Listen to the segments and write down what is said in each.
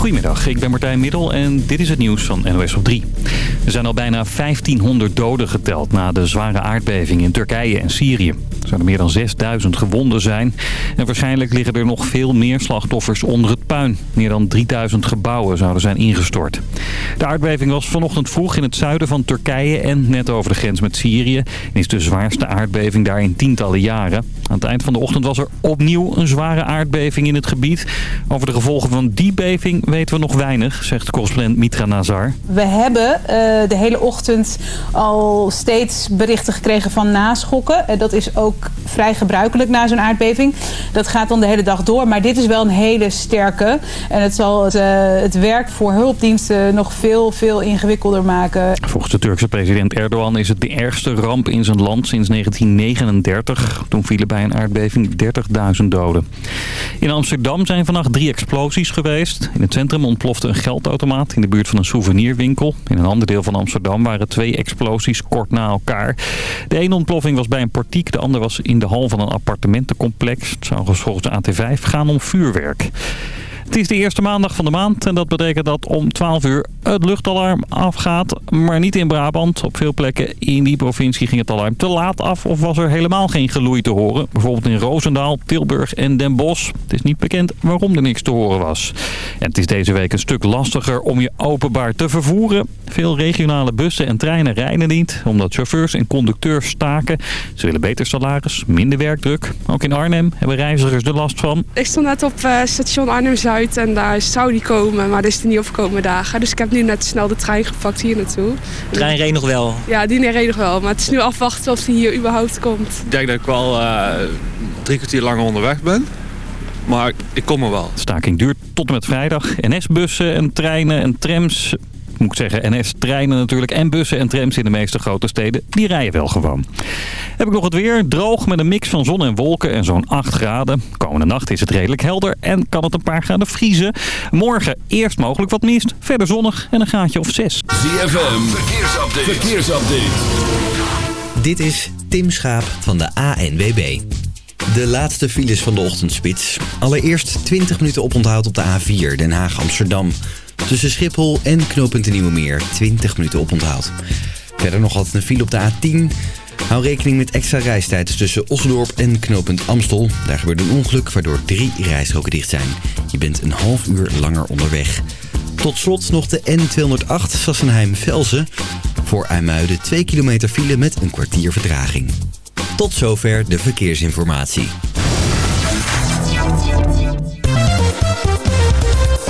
Goedemiddag, ik ben Martijn Middel en dit is het nieuws van NOS op 3. Er zijn al bijna 1500 doden geteld na de zware aardbeving in Turkije en Syrië. Er zouden meer dan 6000 gewonden zijn. En waarschijnlijk liggen er nog veel meer slachtoffers onder het puin. Meer dan 3000 gebouwen zouden zijn ingestort. De aardbeving was vanochtend vroeg in het zuiden van Turkije en net over de grens met Syrië. En is de zwaarste aardbeving daar in tientallen jaren. Aan het eind van de ochtend was er opnieuw een zware aardbeving in het gebied. Over de gevolgen van die beving weten we nog weinig, zegt correspondent Mitra Nazar. We hebben uh, de hele ochtend al steeds berichten gekregen van naschokken. Uh, dat is ook vrij gebruikelijk na zo'n aardbeving. Dat gaat dan de hele dag door, maar dit is wel een hele sterke. En het zal het, uh, het werk voor hulpdiensten nog veel, veel ingewikkelder maken. Volgens de Turkse president Erdogan is het de ergste ramp in zijn land sinds 1939. Toen vielen bij een aardbeving 30.000 doden. In Amsterdam zijn vannacht drie explosies geweest. In het centrum ontplofte een geldautomaat in de buurt van een souvenirwinkel. In een ander deel van Amsterdam waren twee explosies kort na elkaar. De ene ontploffing was bij een portiek, de andere was in de hal van een appartementencomplex. Het zou volgens de AT5 gaan om vuurwerk. Het is de eerste maandag van de maand en dat betekent dat om 12 uur het luchtalarm afgaat. Maar niet in Brabant. Op veel plekken in die provincie ging het alarm te laat af of was er helemaal geen geloei te horen. Bijvoorbeeld in Roosendaal, Tilburg en Den Bosch. Het is niet bekend waarom er niks te horen was. En het is deze week een stuk lastiger om je openbaar te vervoeren. Veel regionale bussen en treinen rijden niet, omdat chauffeurs en conducteurs staken. Ze willen beter salaris, minder werkdruk. Ook in Arnhem hebben reizigers er last van. Ik stond net op uh, station Arnhem-Zuid en daar zou die komen, maar dat is er niet opgekomen dagen. Dus ik heb nu net snel de trein gepakt hier naartoe. De trein reed nog wel? Ja, die reed nog wel, maar het is nu afwachten of die hier überhaupt komt. Ik denk dat ik wel uh, drie kwartier langer onderweg ben. Maar ik kom er wel. De staking duurt tot en met vrijdag. NS-bussen en treinen en trams moet ik zeggen, NS-treinen natuurlijk en bussen en trams in de meeste grote steden, die rijden wel gewoon. Heb ik nog het weer. Droog met een mix van zon en wolken en zo'n 8 graden. Komende nacht is het redelijk helder en kan het een paar graden vriezen. Morgen eerst mogelijk wat mist, verder zonnig en een graadje of 6. ZFM, verkeersupdate. verkeersupdate. Dit is Tim Schaap van de ANWB. De laatste files van de ochtendspits. Allereerst 20 minuten oponthoud op de A4 Den Haag-Amsterdam. Tussen Schiphol en knooppunt de Nieuwe Meer 20 minuten oponthoud. Verder nog altijd een file op de A10. Hou rekening met extra reistijd tussen Osdorp en knooppunt Amstel. Daar gebeurde een ongeluk waardoor drie rijstroken dicht zijn. Je bent een half uur langer onderweg. Tot slot nog de N208 Sassenheim-Velzen. Voor IJmuiden 2 kilometer file met een kwartier vertraging. Tot zover de verkeersinformatie.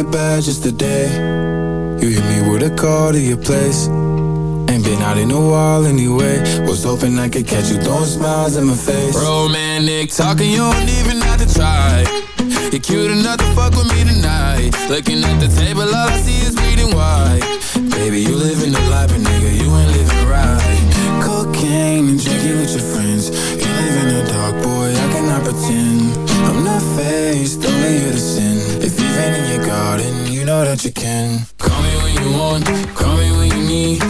It bad just today. You hit me with a call to your place. Ain't been out in a while anyway. Was hoping I could catch you throwing smiles in my face. Romantic talking, you don't even have to try. You're cute enough to fuck with me tonight. Looking at the table, all I see is bleeding white. Baby, you living the life, but nigga, you ain't living right. Cocaine and drinking with your friends. You live in the dark, boy, I cannot pretend. I'm not faced that you can. Call me when you want, call me when you need.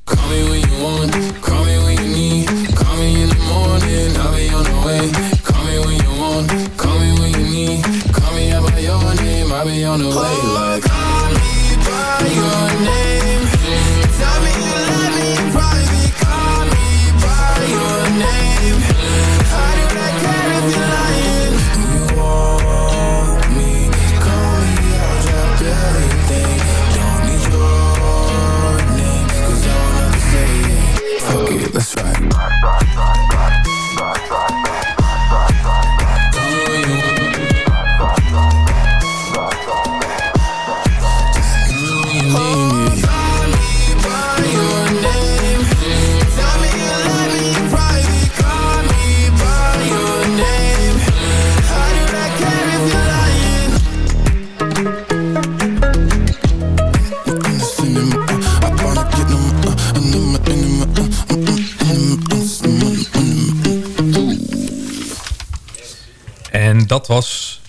Dat was...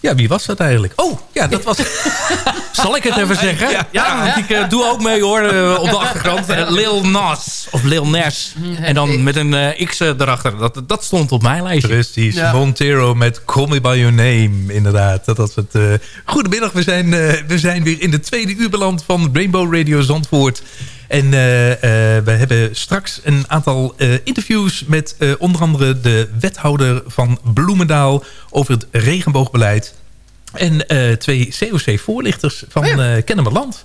Ja, wie was dat eigenlijk? Oh, ja, dat was... Zal ik het even zeggen? Ja, want ik eh, doe ook mee hoor, eh, op de achtergrond. Lil Nas, Lil Nas. En dan met een eh, X erachter. Dat, dat stond op mijn lijstje. Precies, Montero met Call Me By Your Name, inderdaad. Dat was het. eh, Goedemiddag, we zijn, eh, we zijn weer in de tweede uur beland van Rainbow Radio Zandvoort. En eh, eh, we hebben straks een aantal eh, interviews met eh, onder andere de wethouder van Bloemendaal over het regenboogbeleid. En eh, twee COC-voorlichters van eh Kennemerland.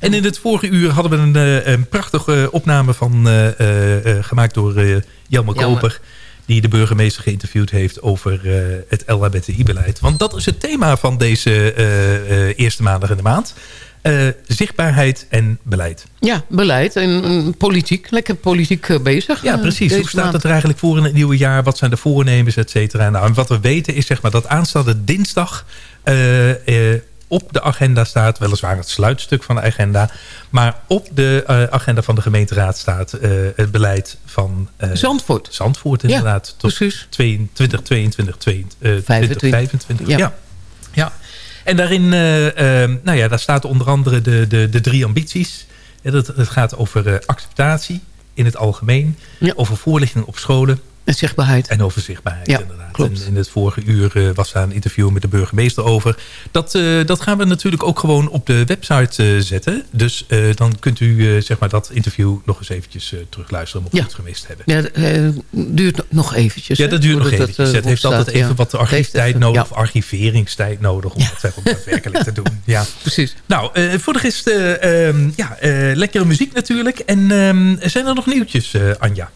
En in het vorige uur hadden we een, eh, een prachtige opname van, eh, eh, eh, gemaakt door eh Jelmer Jelmer. Koper. Die de burgemeester geïnterviewd heeft over eh, het LHBTI-beleid. Want dat is het thema van deze eh, eh, eerste maandag in de maand. Eh, zichtbaarheid en beleid. Ja, beleid en mm, politiek. Lekker politiek eh, bezig. Ja, eh, precies. Hoe staat maand. het er eigenlijk voor in het nieuwe jaar? Wat zijn de voornemens, et cetera? Nou, en wat we weten is zeg maar, dat aanstaande dinsdag... op de agenda staat, weliswaar het sluitstuk van de agenda... maar op de eh, agenda van de gemeenteraad staat eh, het beleid van... eh, Zandvoort. Zandvoort inderdaad. tot 2022, 2025. 25. Ja. Ja. ja. En daarin, nou ja, daar staat onder andere de, de, de drie ambities. Ja, dat, het gaat over acceptatie in het algemeen. Over voorlichting op scholen. En zichtbaarheid. En over zichtbaarheid, Ja, inderdaad. klopt. En in het vorige uur eh, was daar een interview met de burgemeester over. Dat, eh, dat gaan we natuurlijk ook gewoon op de website eh, zetten. Dus dan kunt u zeg maar dat interview nog eens eventjes terugluisteren... mocht u het gemist hebben. Ja, eh, duurt nog eventjes. Ja, dat duurt nog eventjes. eh, het heeft altijd even ja. wat archieftijd even- nodig. Of archiveringstijd nodig om dat ook daadwerkelijk te doen. Ja. Precies. Nou, voor de rest, eh, ehm, ja, lekkere muziek natuurlijk. En ehm, zijn er nog nieuwtjes, Anja?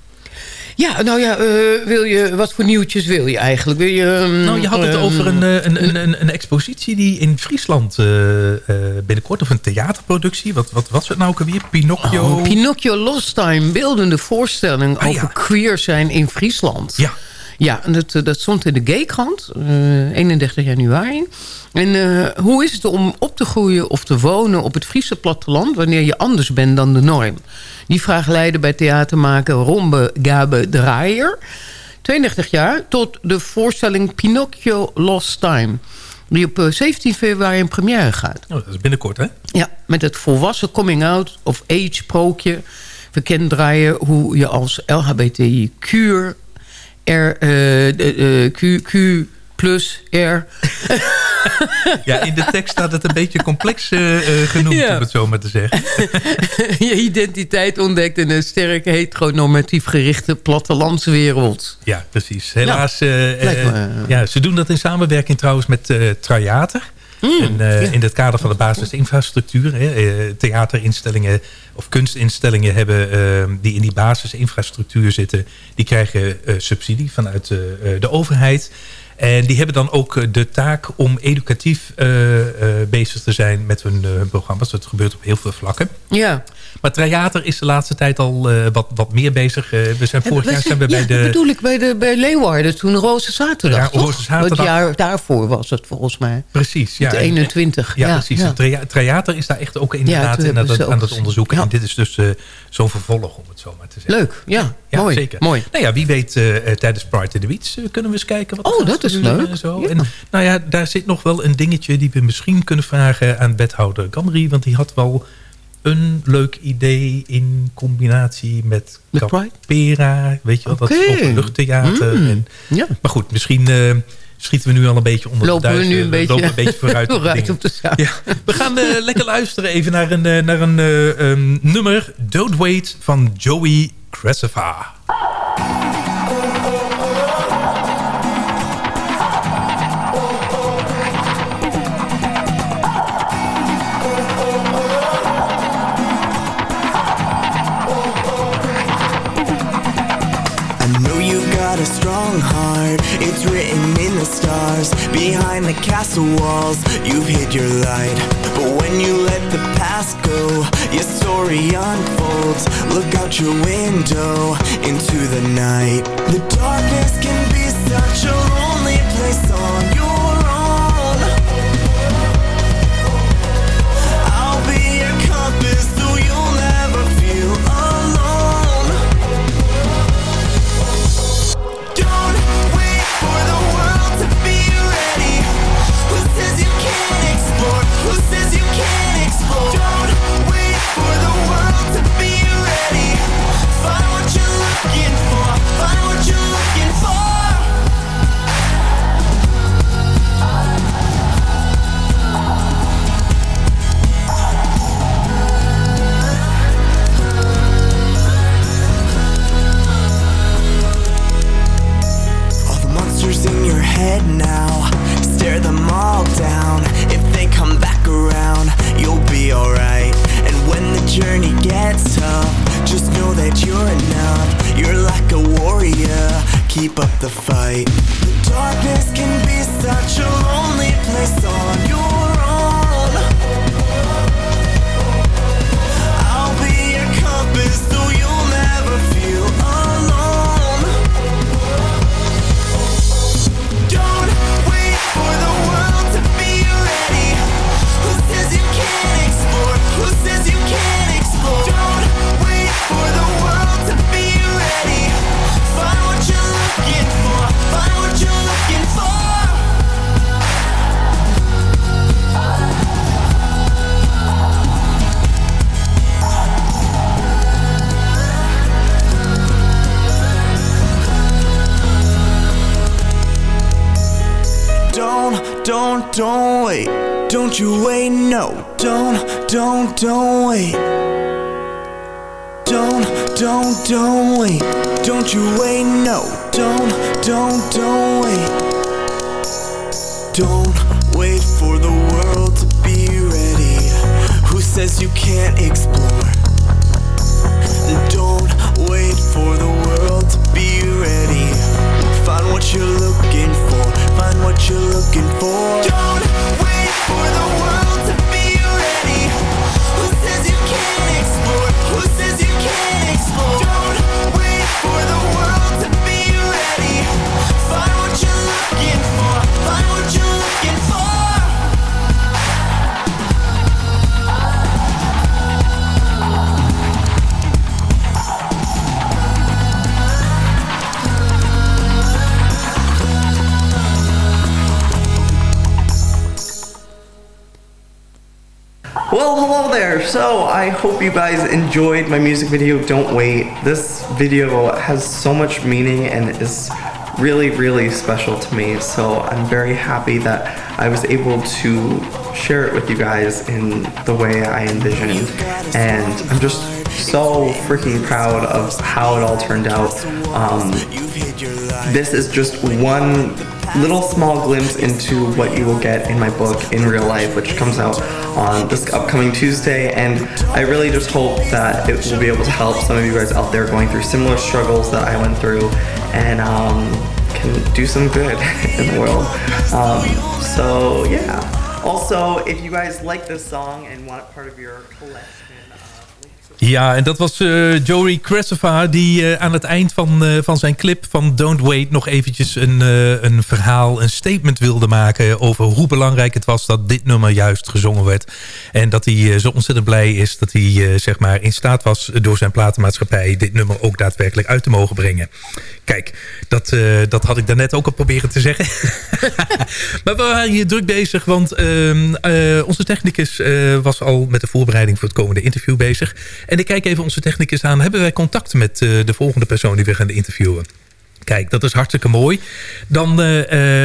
Ja, nou ja, eh, wil je, wat voor nieuwtjes wil je eigenlijk? Wil je, ehm, Nou, je had het ehm, over een, eh, een, een, een, een expositie die in Friesland eh, binnenkort... of een theaterproductie, wat, wat was het nou ook alweer? Pinocchio? Oh, Pinocchio Lost Time, beeldende voorstelling Ah, over ja. queer zijn in Friesland. Ja. Ja, en dat, eh, dat stond in de Gaykrant, eh 31 januari. En eh, hoe is het om op te groeien of te wonen op het Friese platteland... wanneer je anders bent dan de norm? Die vraag leidde bij theatermaker Rombe Gabe Draaier... 32 jaar, tot de voorstelling Pinocchio Lost Time... die op eh, 17 februari in première gaat. Oh, dat is binnenkort, hè? Ja, met het volwassen coming-out of age sprookje... verkent draaien hoe je als LHBTIQ... R, eh, eh, Q, Q plus R... ja, in de tekst staat het een beetje complex uh, genoemd, ja. om het zo maar te zeggen. je identiteit ontdekt in een sterk heteronormatief gerichte plattelandswereld. Ja, precies. Helaas, ja, uh, ja, ze doen dat in samenwerking trouwens met Triater. Mm, en, uh, ja. In het kader van de basisinfrastructuur. Hè, theaterinstellingen of kunstinstellingen hebben, uh, die in die basisinfrastructuur zitten... die krijgen uh, subsidie vanuit de overheid. En die hebben dan ook de taak om educatief bezig te zijn met hun, hun programma's. Dat gebeurt op heel veel vlakken. Ja. Maar theater is de laatste tijd al uh, wat, wat meer bezig. Uh, we zijn vorig jaar zijn we ja, bij de... dat bedoel ik bij, de, bij Leeuwarden toen Roze Zaterdag. Ja, Roze Zaterdag. Het jaar daarvoor was het volgens mij. Precies. Ja. De 21. Ja, ja precies. Ja. Theater is daar echt ook inderdaad in aan, het, aan het onderzoeken. En dit is dus uh, zo'n vervolg om het zo maar te zeggen. Leuk, ja. ja mooi. Zeker. mooi. Nou ja, wie weet tijdens Pride in the Beach kunnen we eens kijken. Wat oh, dat is leuk. En, zo. en nou ja, daar zit nog wel een dingetje die we misschien kunnen vragen aan wethouder Gamri. Want die had wel een leuk idee in combinatie met, met Capera. Weet je wel, okay. dat openluchttheater. Mm, en, ja. Maar goed, misschien uh, schieten we nu al een beetje onder lopen de duizen. We nu een beetje, lopen een beetje vooruit, vooruit op de zaak. Ja. We gaan uh, lekker luisteren even naar een, uh, naar een um, nummer. Don't Wait van Joey Cresceva. It's written in the stars Behind the castle walls. You've hid your light But when you let the past go Your story unfolds. Look out your window Into the night. The darkness can be such a lonely place on your alright. And when the journey gets tough Just know that you're enough. You're like a warrior. Keep up the fight. The darkness can be such a lonely place on your Don't, wait. Don't you wait, no. Don't, don't, don't wait. Don't, don't, don't wait. Don't you wait, no. Don't, don't, don't wait. Don't wait for the world to be ready. Who says you can't explore? Don't wait for the world to be ready. Find what you're looking for. Find what you're looking for. Don't wait for the world So, I hope you guys enjoyed my music video, Don't Wait. This video has so much meaning and is really, really special to me. So I'm very happy that I was able to share it with you guys in the way I envisioned. And I'm just so freaking proud of how it all turned out. Um, this is just one little small glimpse into what you will get in my book in real life, which comes out on this upcoming Tuesday. And I really just hope that it will be able to help some of you guys out there going through similar struggles that I went through and um, can do some good in the world. Um, so, yeah. Also, if you guys like this song and want it part of your collection, Ja, en dat was uh, Joey Cresceva die uh, aan het eind van, uh, van zijn clip van Don't Wait... nog eventjes een, een verhaal, een statement wilde maken... over hoe belangrijk het was dat dit nummer juist gezongen werd. En dat hij zo ontzettend blij is dat hij zeg maar in staat was... door zijn platenmaatschappij dit nummer ook daadwerkelijk uit te mogen brengen. Kijk, dat, dat had ik daarnet ook al proberen te zeggen. maar we waren hier druk bezig, want ehm, onze technicus was al met de voorbereiding voor het komende interview bezig... En ik kijk even onze technicus aan. Hebben wij contact met de volgende persoon die we gaan interviewen? Kijk, dat is hartstikke mooi. Dan uh,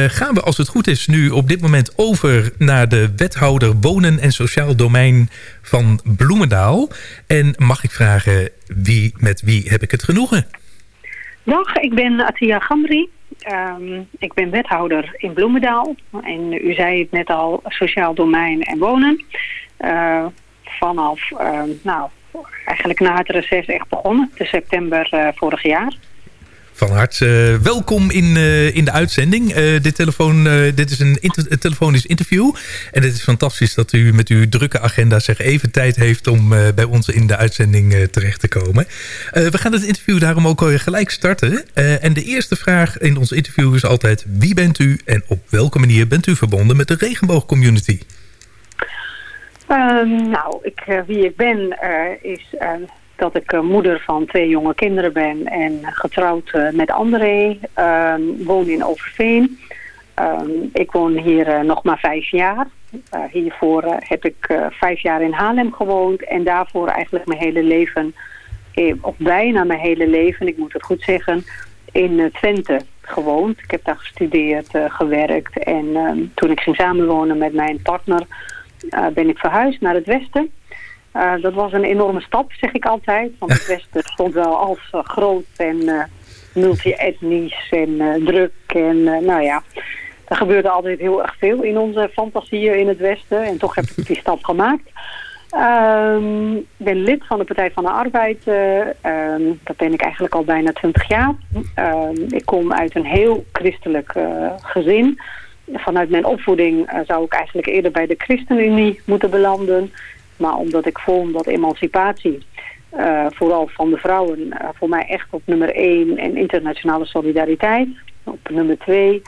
gaan we, als het goed is, nu op dit moment over naar de wethouder wonen en sociaal domein van Bloemendaal. En mag ik vragen, wie, met wie heb ik het genoegen? Dag, ik ben Atia Gamri. Um, ik ben wethouder in Bloemendaal. En u zei het net al, sociaal domein en wonen. Uh, vanaf, nou, eigenlijk na het reces echt begonnen. De september uh, vorig jaar. Van harte uh, welkom in, uh, in de uitzending. dit, telefoon, dit is een, telefonisch interview. En het is fantastisch dat u met uw drukke agenda zeg even tijd heeft... om bij ons in de uitzending terecht te komen. we gaan het interview daarom ook gelijk starten. en de eerste vraag in ons interview is altijd... wie bent u en op welke manier bent u verbonden met de regenboogcommunity? Um, nou, ik, uh, wie ik ben uh, is uh, dat ik moeder van twee jonge kinderen ben en getrouwd met André. Um, woon in Overveen. Um, ik woon hier nog maar vijf jaar. hiervoor heb ik vijf jaar in Haarlem gewoond en daarvoor eigenlijk mijn hele leven, of bijna mijn hele leven, ik moet het goed zeggen, in Twente gewoond. Ik heb daar gestudeerd, gewerkt en toen ik ging samenwonen met mijn partner ben ik verhuisd naar het westen. Uh, dat was een enorme stap, zeg ik altijd. Want het westen stond wel als uh, groot en multi-etnisch en druk. En nou ja, er gebeurde altijd heel erg veel in onze fantasieën in het westen. En toch heb ik die stap gemaakt. Um, ik ben lid van de Partij van de Arbeid. Um, dat ben ik eigenlijk al bijna 20 jaar. Um, ik kom uit een heel christelijk gezin vanuit mijn opvoeding uh, zou ik eigenlijk eerder bij de ChristenUnie moeten belanden. Maar omdat ik vond dat emancipatie, uh, vooral van de vrouwen, uh, voor mij echt op nummer 1 en internationale solidariteit. Op nummer 2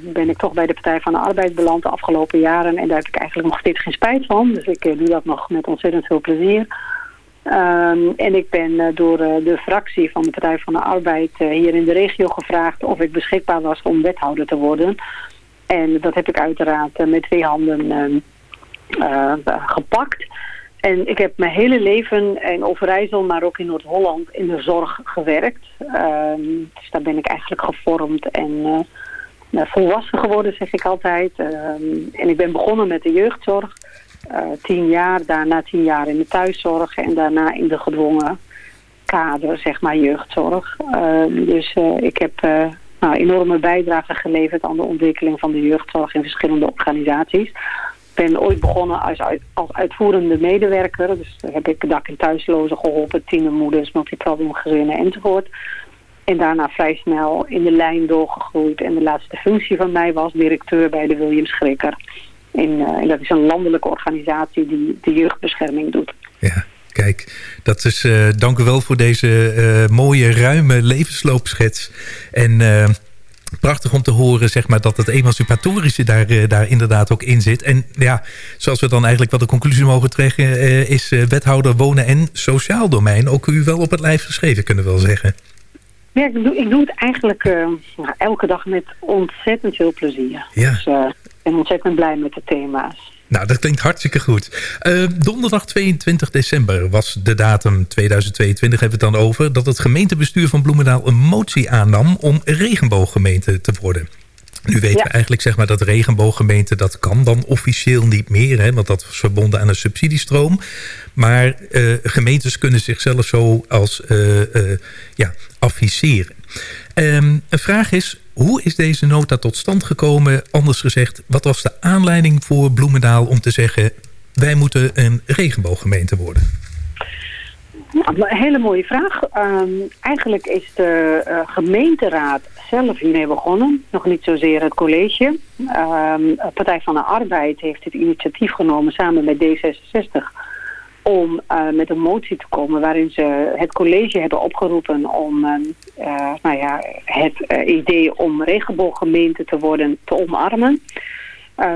ben ik toch bij de Partij van de Arbeid beland de afgelopen jaren. En daar heb ik eigenlijk nog steeds geen spijt van. Dus ik doe dat nog met ontzettend veel plezier. Um, en ik ben door de fractie van de Partij van de Arbeid hier in de regio gevraagd of ik beschikbaar was om wethouder te worden. En dat heb ik uiteraard met twee handen uh, gepakt. En ik heb mijn hele leven in Overijssel, maar ook in Noord-Holland in de zorg gewerkt. Ehm, dus daar ben ik eigenlijk gevormd en volwassen geworden, zeg ik altijd. Ehm, en ik ben begonnen met de jeugdzorg. tien jaar, daarna tien jaar in de thuiszorg en daarna in de gedwongen kader, zeg maar, jeugdzorg. Ehm, dus ik heb nou, enorme bijdrage geleverd aan de ontwikkeling van de jeugdzorg in verschillende organisaties. Ben ooit begonnen als, als uitvoerende medewerker. Dus heb ik dak- en thuislozen geholpen, tienermoeders, multiprobleemgezinnen enzovoort. En daarna vrij snel in de lijn doorgegroeid. En de laatste functie van mij was directeur bij de William Schrikker. En dat is een landelijke organisatie die de jeugdbescherming doet. Ja. Kijk, dat is, uh, dank u wel voor deze uh, mooie, ruime levensloopschets. En prachtig om te horen zeg maar, dat het emancipatorische daar, daar inderdaad ook in zit. En ja, zoals we dan eigenlijk wel de conclusie mogen trekken... is wethouder wonen en sociaal domein ook u wel op het lijf geschreven, kunnen we wel zeggen. Ja, ik doe, ik doe het eigenlijk nou, elke dag met ontzettend veel plezier. Ja. Dus ik ben ontzettend blij met de thema's. Nou, dat klinkt hartstikke goed. Uh, donderdag 22 december was de datum 2022, hebben we het dan over... dat het gemeentebestuur van Bloemendaal een motie aannam om regenbooggemeente te worden. Nu weten ja. we eigenlijk zeg maar, dat regenbooggemeente... dat kan dan officieel niet meer, hè, want dat was verbonden aan een subsidiestroom. Maar uh, gemeentes kunnen zichzelf zo als uh, ja, adviseren. Een vraag is, hoe is deze nota tot stand gekomen? Anders gezegd, wat was de aanleiding voor Bloemendaal om te zeggen... wij moeten een regenbooggemeente worden? Nou, een hele mooie vraag. Um, eigenlijk is de uh, gemeenteraad zelf hiermee begonnen. Nog niet zozeer het college. Um, Partij van de Arbeid heeft het initiatief genomen samen met D66 om uh, met een motie te komen waarin ze het college hebben opgeroepen om uh, nou ja, het idee om regenbooggemeente te worden te omarmen.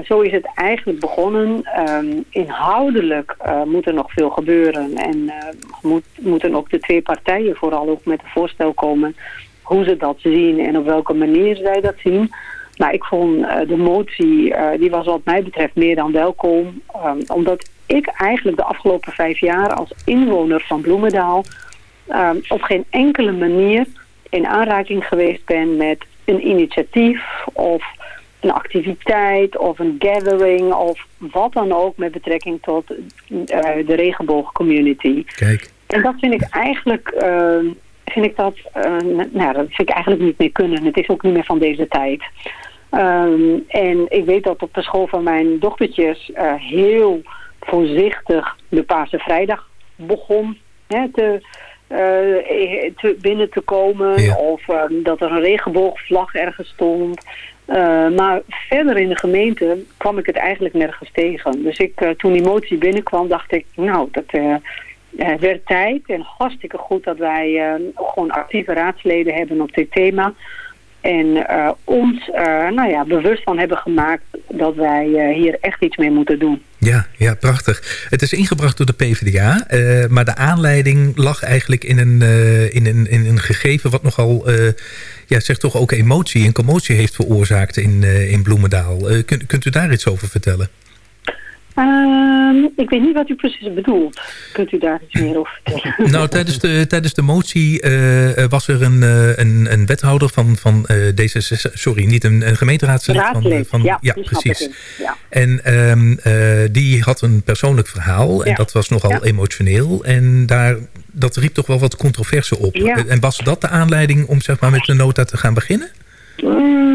zo is het eigenlijk begonnen. Um, inhoudelijk moet er nog veel gebeuren en moet, moeten ook de twee partijen vooral ook met een voorstel komen hoe ze dat zien en op welke manier zij dat zien. Maar ik vond de motie, die was wat mij betreft meer dan welkom. Um, omdat ik eigenlijk de afgelopen vijf jaar als inwoner van Bloemendaal um, op geen enkele manier in aanraking geweest ben met een initiatief of een activiteit of een gathering of wat dan ook met betrekking tot uh, de regenboogcommunity. Kijk. En dat vind ik eigenlijk, uh, vind ik dat, uh, nou, dat vind ik eigenlijk niet meer kunnen. Het is ook niet meer van deze tijd. Um, en ik weet dat op de school van mijn dochtertjes uh, heel voorzichtig de Paarse Vrijdag begon hè, te, uh, te, binnen te komen. Ja. Of uh, dat er een regenboogvlag ergens stond. Uh, maar verder in de gemeente kwam ik het eigenlijk nergens tegen. Dus ik, toen die motie binnenkwam dacht ik, nou, dat werd tijd. En hartstikke goed dat wij gewoon actieve raadsleden hebben op dit thema. En uh, ons uh, nou ja, bewust van hebben gemaakt dat wij uh, hier echt iets mee moeten doen. Ja, ja, prachtig. Het is ingebracht door de PvdA, maar de aanleiding lag eigenlijk in een, in een, in een gegeven wat nogal, ja, zeg toch ook emotie en commotie heeft veroorzaakt in, in Bloemendaal. kunt, kunt u daar iets over vertellen? Uh, ik weet niet wat u precies bedoelt. Kunt u daar iets meer over vertellen? Nou, tijdens de, tijdens de motie uh, was er een, uh, een, een wethouder van, van uh, D66... Sorry, niet een, een gemeenteraadslid. Van, van, ja, ja precies. Ja. En um, die had een persoonlijk verhaal. En ja. dat was nogal emotioneel. En daar, dat riep toch wel wat controverse op. En was dat de aanleiding om zeg maar, met de nota te gaan beginnen? Mm,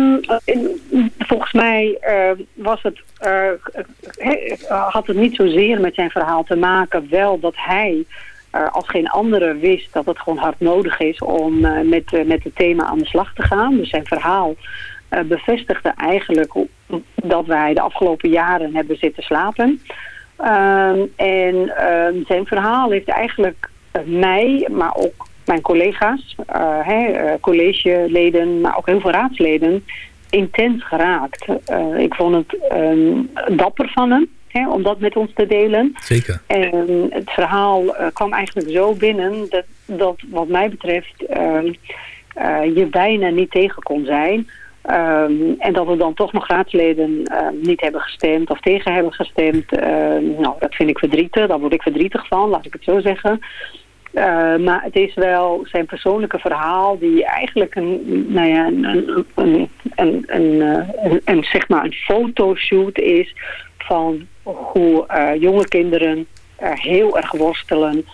volgens mij uh, was het, uh, had het niet zozeer met zijn verhaal te maken. Wel dat hij als geen andere wist dat het gewoon hard nodig is om met, met het thema aan de slag te gaan. Dus zijn verhaal bevestigde eigenlijk dat wij de afgelopen jaren hebben zitten slapen. Ehm, en ehm, zijn verhaal heeft eigenlijk mij, maar ook mijn collega's, uh, collegeleden, maar ook heel veel raadsleden, intens geraakt. Uh, ik vond het um, dapper van hem. Hè, om dat met ons te delen. Zeker. En het verhaal uh, kwam eigenlijk zo binnen dat, dat wat mij betreft uh, je bijna niet tegen kon zijn. Um, en dat we dan toch nog raadsleden uh, niet hebben gestemd of tegen hebben gestemd. Uh, nou, dat vind ik verdrietig. Daar word ik verdrietig van, laat ik het zo zeggen. Uh, maar het is wel zijn persoonlijke verhaal die eigenlijk een, nou ja, een, een, een, een, een zeg maar een fotoshoot is van hoe uh, jonge kinderen heel erg worstelen.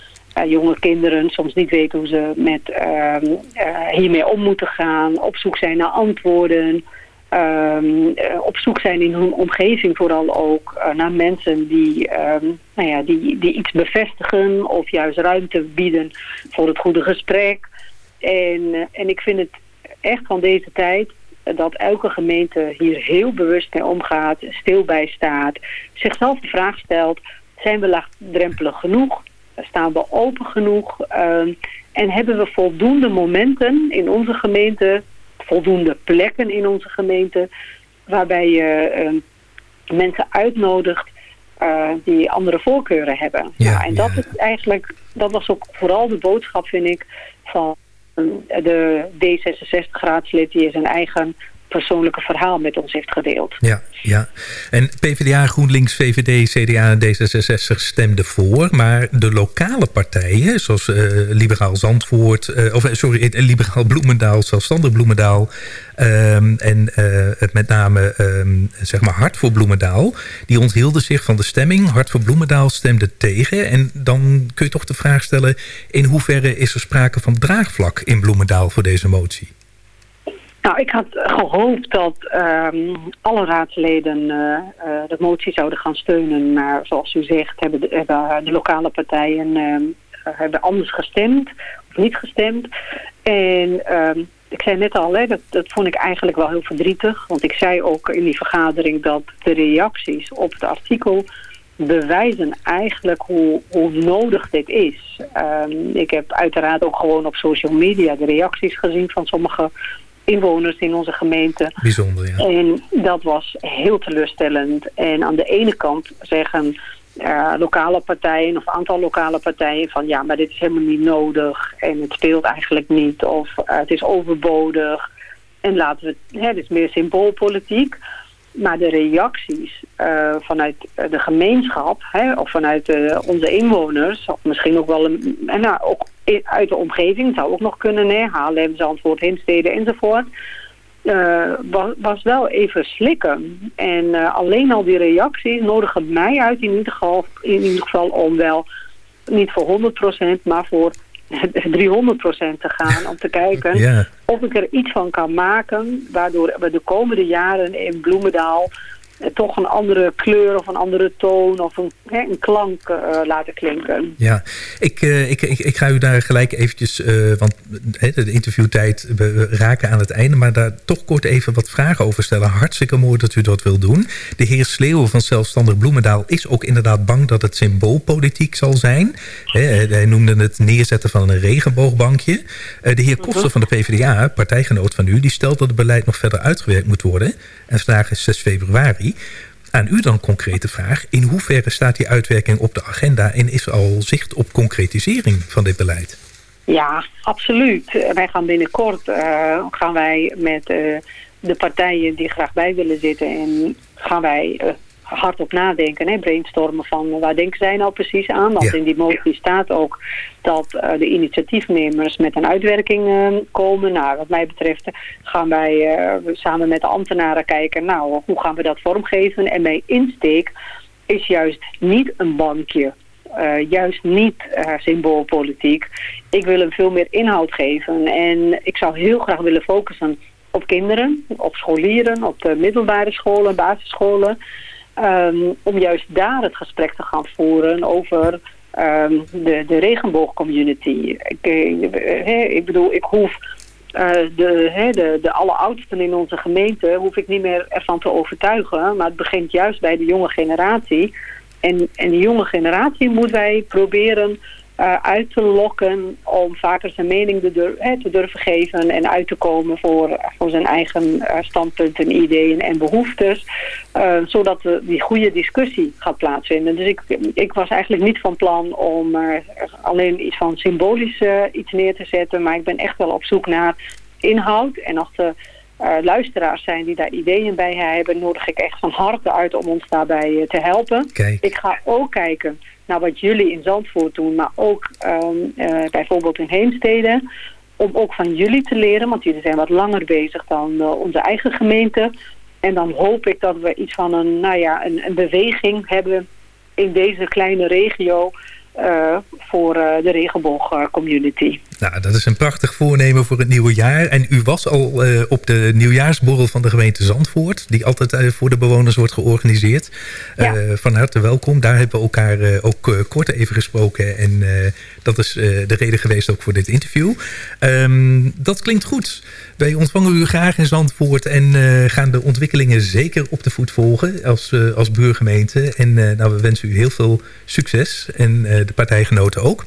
jonge kinderen soms niet weten hoe ze met, hiermee om moeten gaan, op zoek zijn naar antwoorden. Um, uh, op zoek zijn in hun omgeving vooral ook uh, naar mensen die, um, nou ja, die, die iets bevestigen of juist ruimte bieden voor het goede gesprek. En, uh, en ik vind het echt van deze tijd dat elke gemeente hier heel bewust mee omgaat, stil bij staat, zichzelf de vraag stelt, zijn we laagdrempelig genoeg? Staan we open genoeg? Um, en hebben we voldoende momenten in onze gemeente voldoende plekken in onze gemeente waarbij je uh, mensen uitnodigt uh, die andere voorkeuren hebben. Ja, nou, en dat ja. is eigenlijk, dat was ook vooral de boodschap, vind ik, van de D66-raadslid die zijn eigen persoonlijke verhaal met ons heeft gedeeld. Ja, ja. En PvdA, GroenLinks, VVD, CDA en D66 stemden voor. Maar de lokale partijen, zoals uh, Liberaal Zandvoort... Uh, of sorry, Liberaal Bloemendaal, Zelfstandig Bloemendaal... Um, en met name um, zeg maar Hart voor Bloemendaal... die onthielden zich van de stemming. Hart voor Bloemendaal stemde tegen. En dan kun je toch de vraag stellen... in hoeverre is er sprake van draagvlak in Bloemendaal voor deze motie? Nou, ik had gehoopt dat um, alle raadsleden uh, uh, de motie zouden gaan steunen. Maar zoals u zegt, hebben de, hebben de lokale partijen uh, hebben anders gestemd of niet gestemd. En ik zei net al, dat, dat vond ik eigenlijk wel heel verdrietig. Want ik zei ook in die vergadering dat de reacties op het artikel bewijzen eigenlijk hoe, hoe nodig dit is. Ik heb uiteraard ook gewoon op social media de reacties gezien van sommige inwoners in onze gemeente. Bijzonder, ja. En dat was heel teleurstellend. En aan de ene kant zeggen uh, lokale partijen of aantal lokale partijen van ja, maar dit is helemaal niet nodig en het speelt eigenlijk niet of uh, het is overbodig. En laten we, hè, het is meer symboolpolitiek. Maar de reacties uh, vanuit de gemeenschap hè, of vanuit onze inwoners, of misschien ook wel een, nou, ook uit de omgeving, zou ook nog kunnen, nee, Haarlem, Zandvoort, Heemstede enzovoort. Was, wel even slikken. En alleen al die reacties nodigen mij uit in ieder geval, in ieder geval om wel niet voor 100% maar voor 300% te gaan. Om te kijken of ik er iets van kan maken. Waardoor we de komende jaren in Bloemendaal toch een andere kleur of een andere toon of een, hè, een klank uh, laten klinken. Ja, ik, uh, ik, ik, ik ga u daar gelijk eventjes, uh, want de interviewtijd, we raken aan het einde, maar daar toch kort even wat vragen over stellen. Hartstikke mooi dat u dat wil doen. De heer Sleeuwen van Zelfstandig Bloemendaal is ook inderdaad bang dat het symboolpolitiek zal zijn. Hij noemde het neerzetten van een regenboogbankje. de heer Koster van de PvdA, partijgenoot van u, die stelt dat het beleid nog verder uitgewerkt moet worden. En vandaag is 6 februari. Aan u dan concrete vraag. In hoeverre staat die uitwerking op de agenda... en is er al zicht op concretisering van dit beleid? Ja, absoluut. Wij gaan binnenkort uh, gaan wij met uh, de partijen die graag bij willen zitten... en gaan wij hardop nadenken, hè, brainstormen van waar denken zij nou precies aan. Want ja. in die motie staat ook dat uh, de initiatiefnemers met een uitwerking uh, komen. Nou, wat mij betreft gaan wij uh, samen met de ambtenaren kijken, nou, hoe gaan we dat vormgeven? En mijn insteek is juist niet een bankje. juist niet symboolpolitiek. Ik wil hem veel meer inhoud geven. En ik zou heel graag willen focussen op kinderen, op scholieren, op de middelbare scholen, basisscholen. Um, om juist daar het gesprek te gaan voeren over um, de, de regenboogcommunity. Ik, uh, ik bedoel, ik hoef uh, de, de, de alleroudsten in onze gemeente hoef ik niet meer ervan te overtuigen. Maar het begint juist bij de jonge generatie. En, en die jonge generatie moeten wij proberen uh, uit te lokken om vaker zijn mening te, hè, te, durven geven en uit te komen voor, voor zijn eigen uh, standpunten, ideeën en behoeftes. Uh, zodat die goede discussie gaat plaatsvinden. Dus ik, ik was eigenlijk niet van plan om alleen iets van symbolisch iets neer te zetten, maar ik ben echt wel op zoek naar inhoud en als de luisteraars zijn die daar ideeën bij hebben, nodig ik echt van harte uit om ons daarbij te helpen. Ik ga ook kijken naar wat jullie in Zandvoort doen, maar ook um, uh, bijvoorbeeld in Heemstede. Om ook van jullie te leren, want jullie zijn wat langer bezig dan uh, onze eigen gemeente. En dan hoop ik dat we iets van een, nou ja, een, beweging hebben in deze kleine regio... Uh, voor de regenboogcommunity. Nou, dat is een prachtig voornemen voor het nieuwe jaar. En u was al uh, op de nieuwjaarsborrel van de gemeente Zandvoort... die altijd voor de bewoners wordt georganiseerd. Ja. van harte welkom. Daar hebben we elkaar ook kort even gesproken. En dat is de reden geweest ook voor dit interview. Um, dat klinkt goed. Wij ontvangen u graag in Zandvoort... en gaan de ontwikkelingen zeker op de voet volgen als, als buurgemeente. En nou, we wensen u heel veel succes... En, de partijgenoten ook.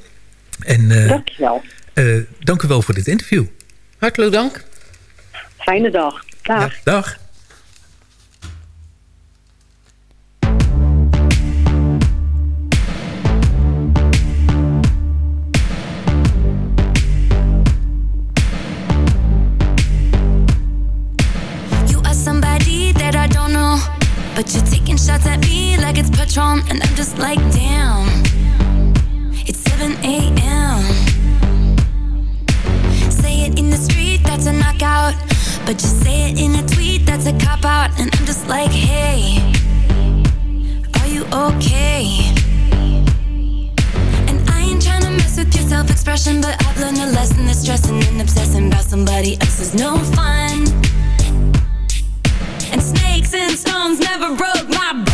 En, Dankjewel. Uh, dank u wel voor dit interview. Hartelijk dank. Fijne dag. Dag. Ja, dag. You But you're taking shots at me like it's Patron, and I'm just like, damn. It's 7 a.m. It in the street, that's a knockout. But you say it in a tweet, that's a cop out. And I'm just like, hey, are you okay? And I ain't trying to mess with your self expression, but I've learned a lesson that stressing and obsessing about somebody else is no fun. And snakes and stones never broke my bones,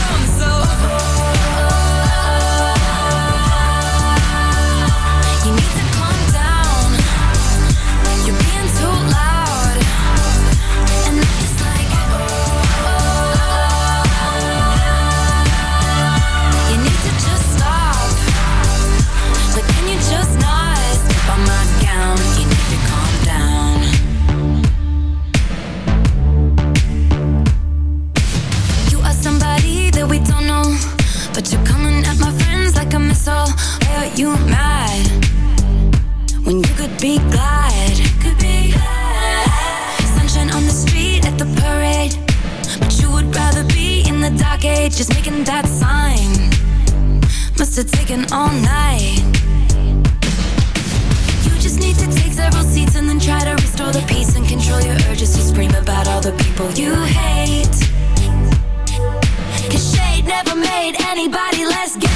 be glad. Could be glad. Sunshine on the street at the parade. But you would rather be in the dark age, just making that sign. Must have taken all night. You just need to take several seats and then try to restore the peace and control your urges to scream about all the people you hate. Cause shade never made anybody less gay.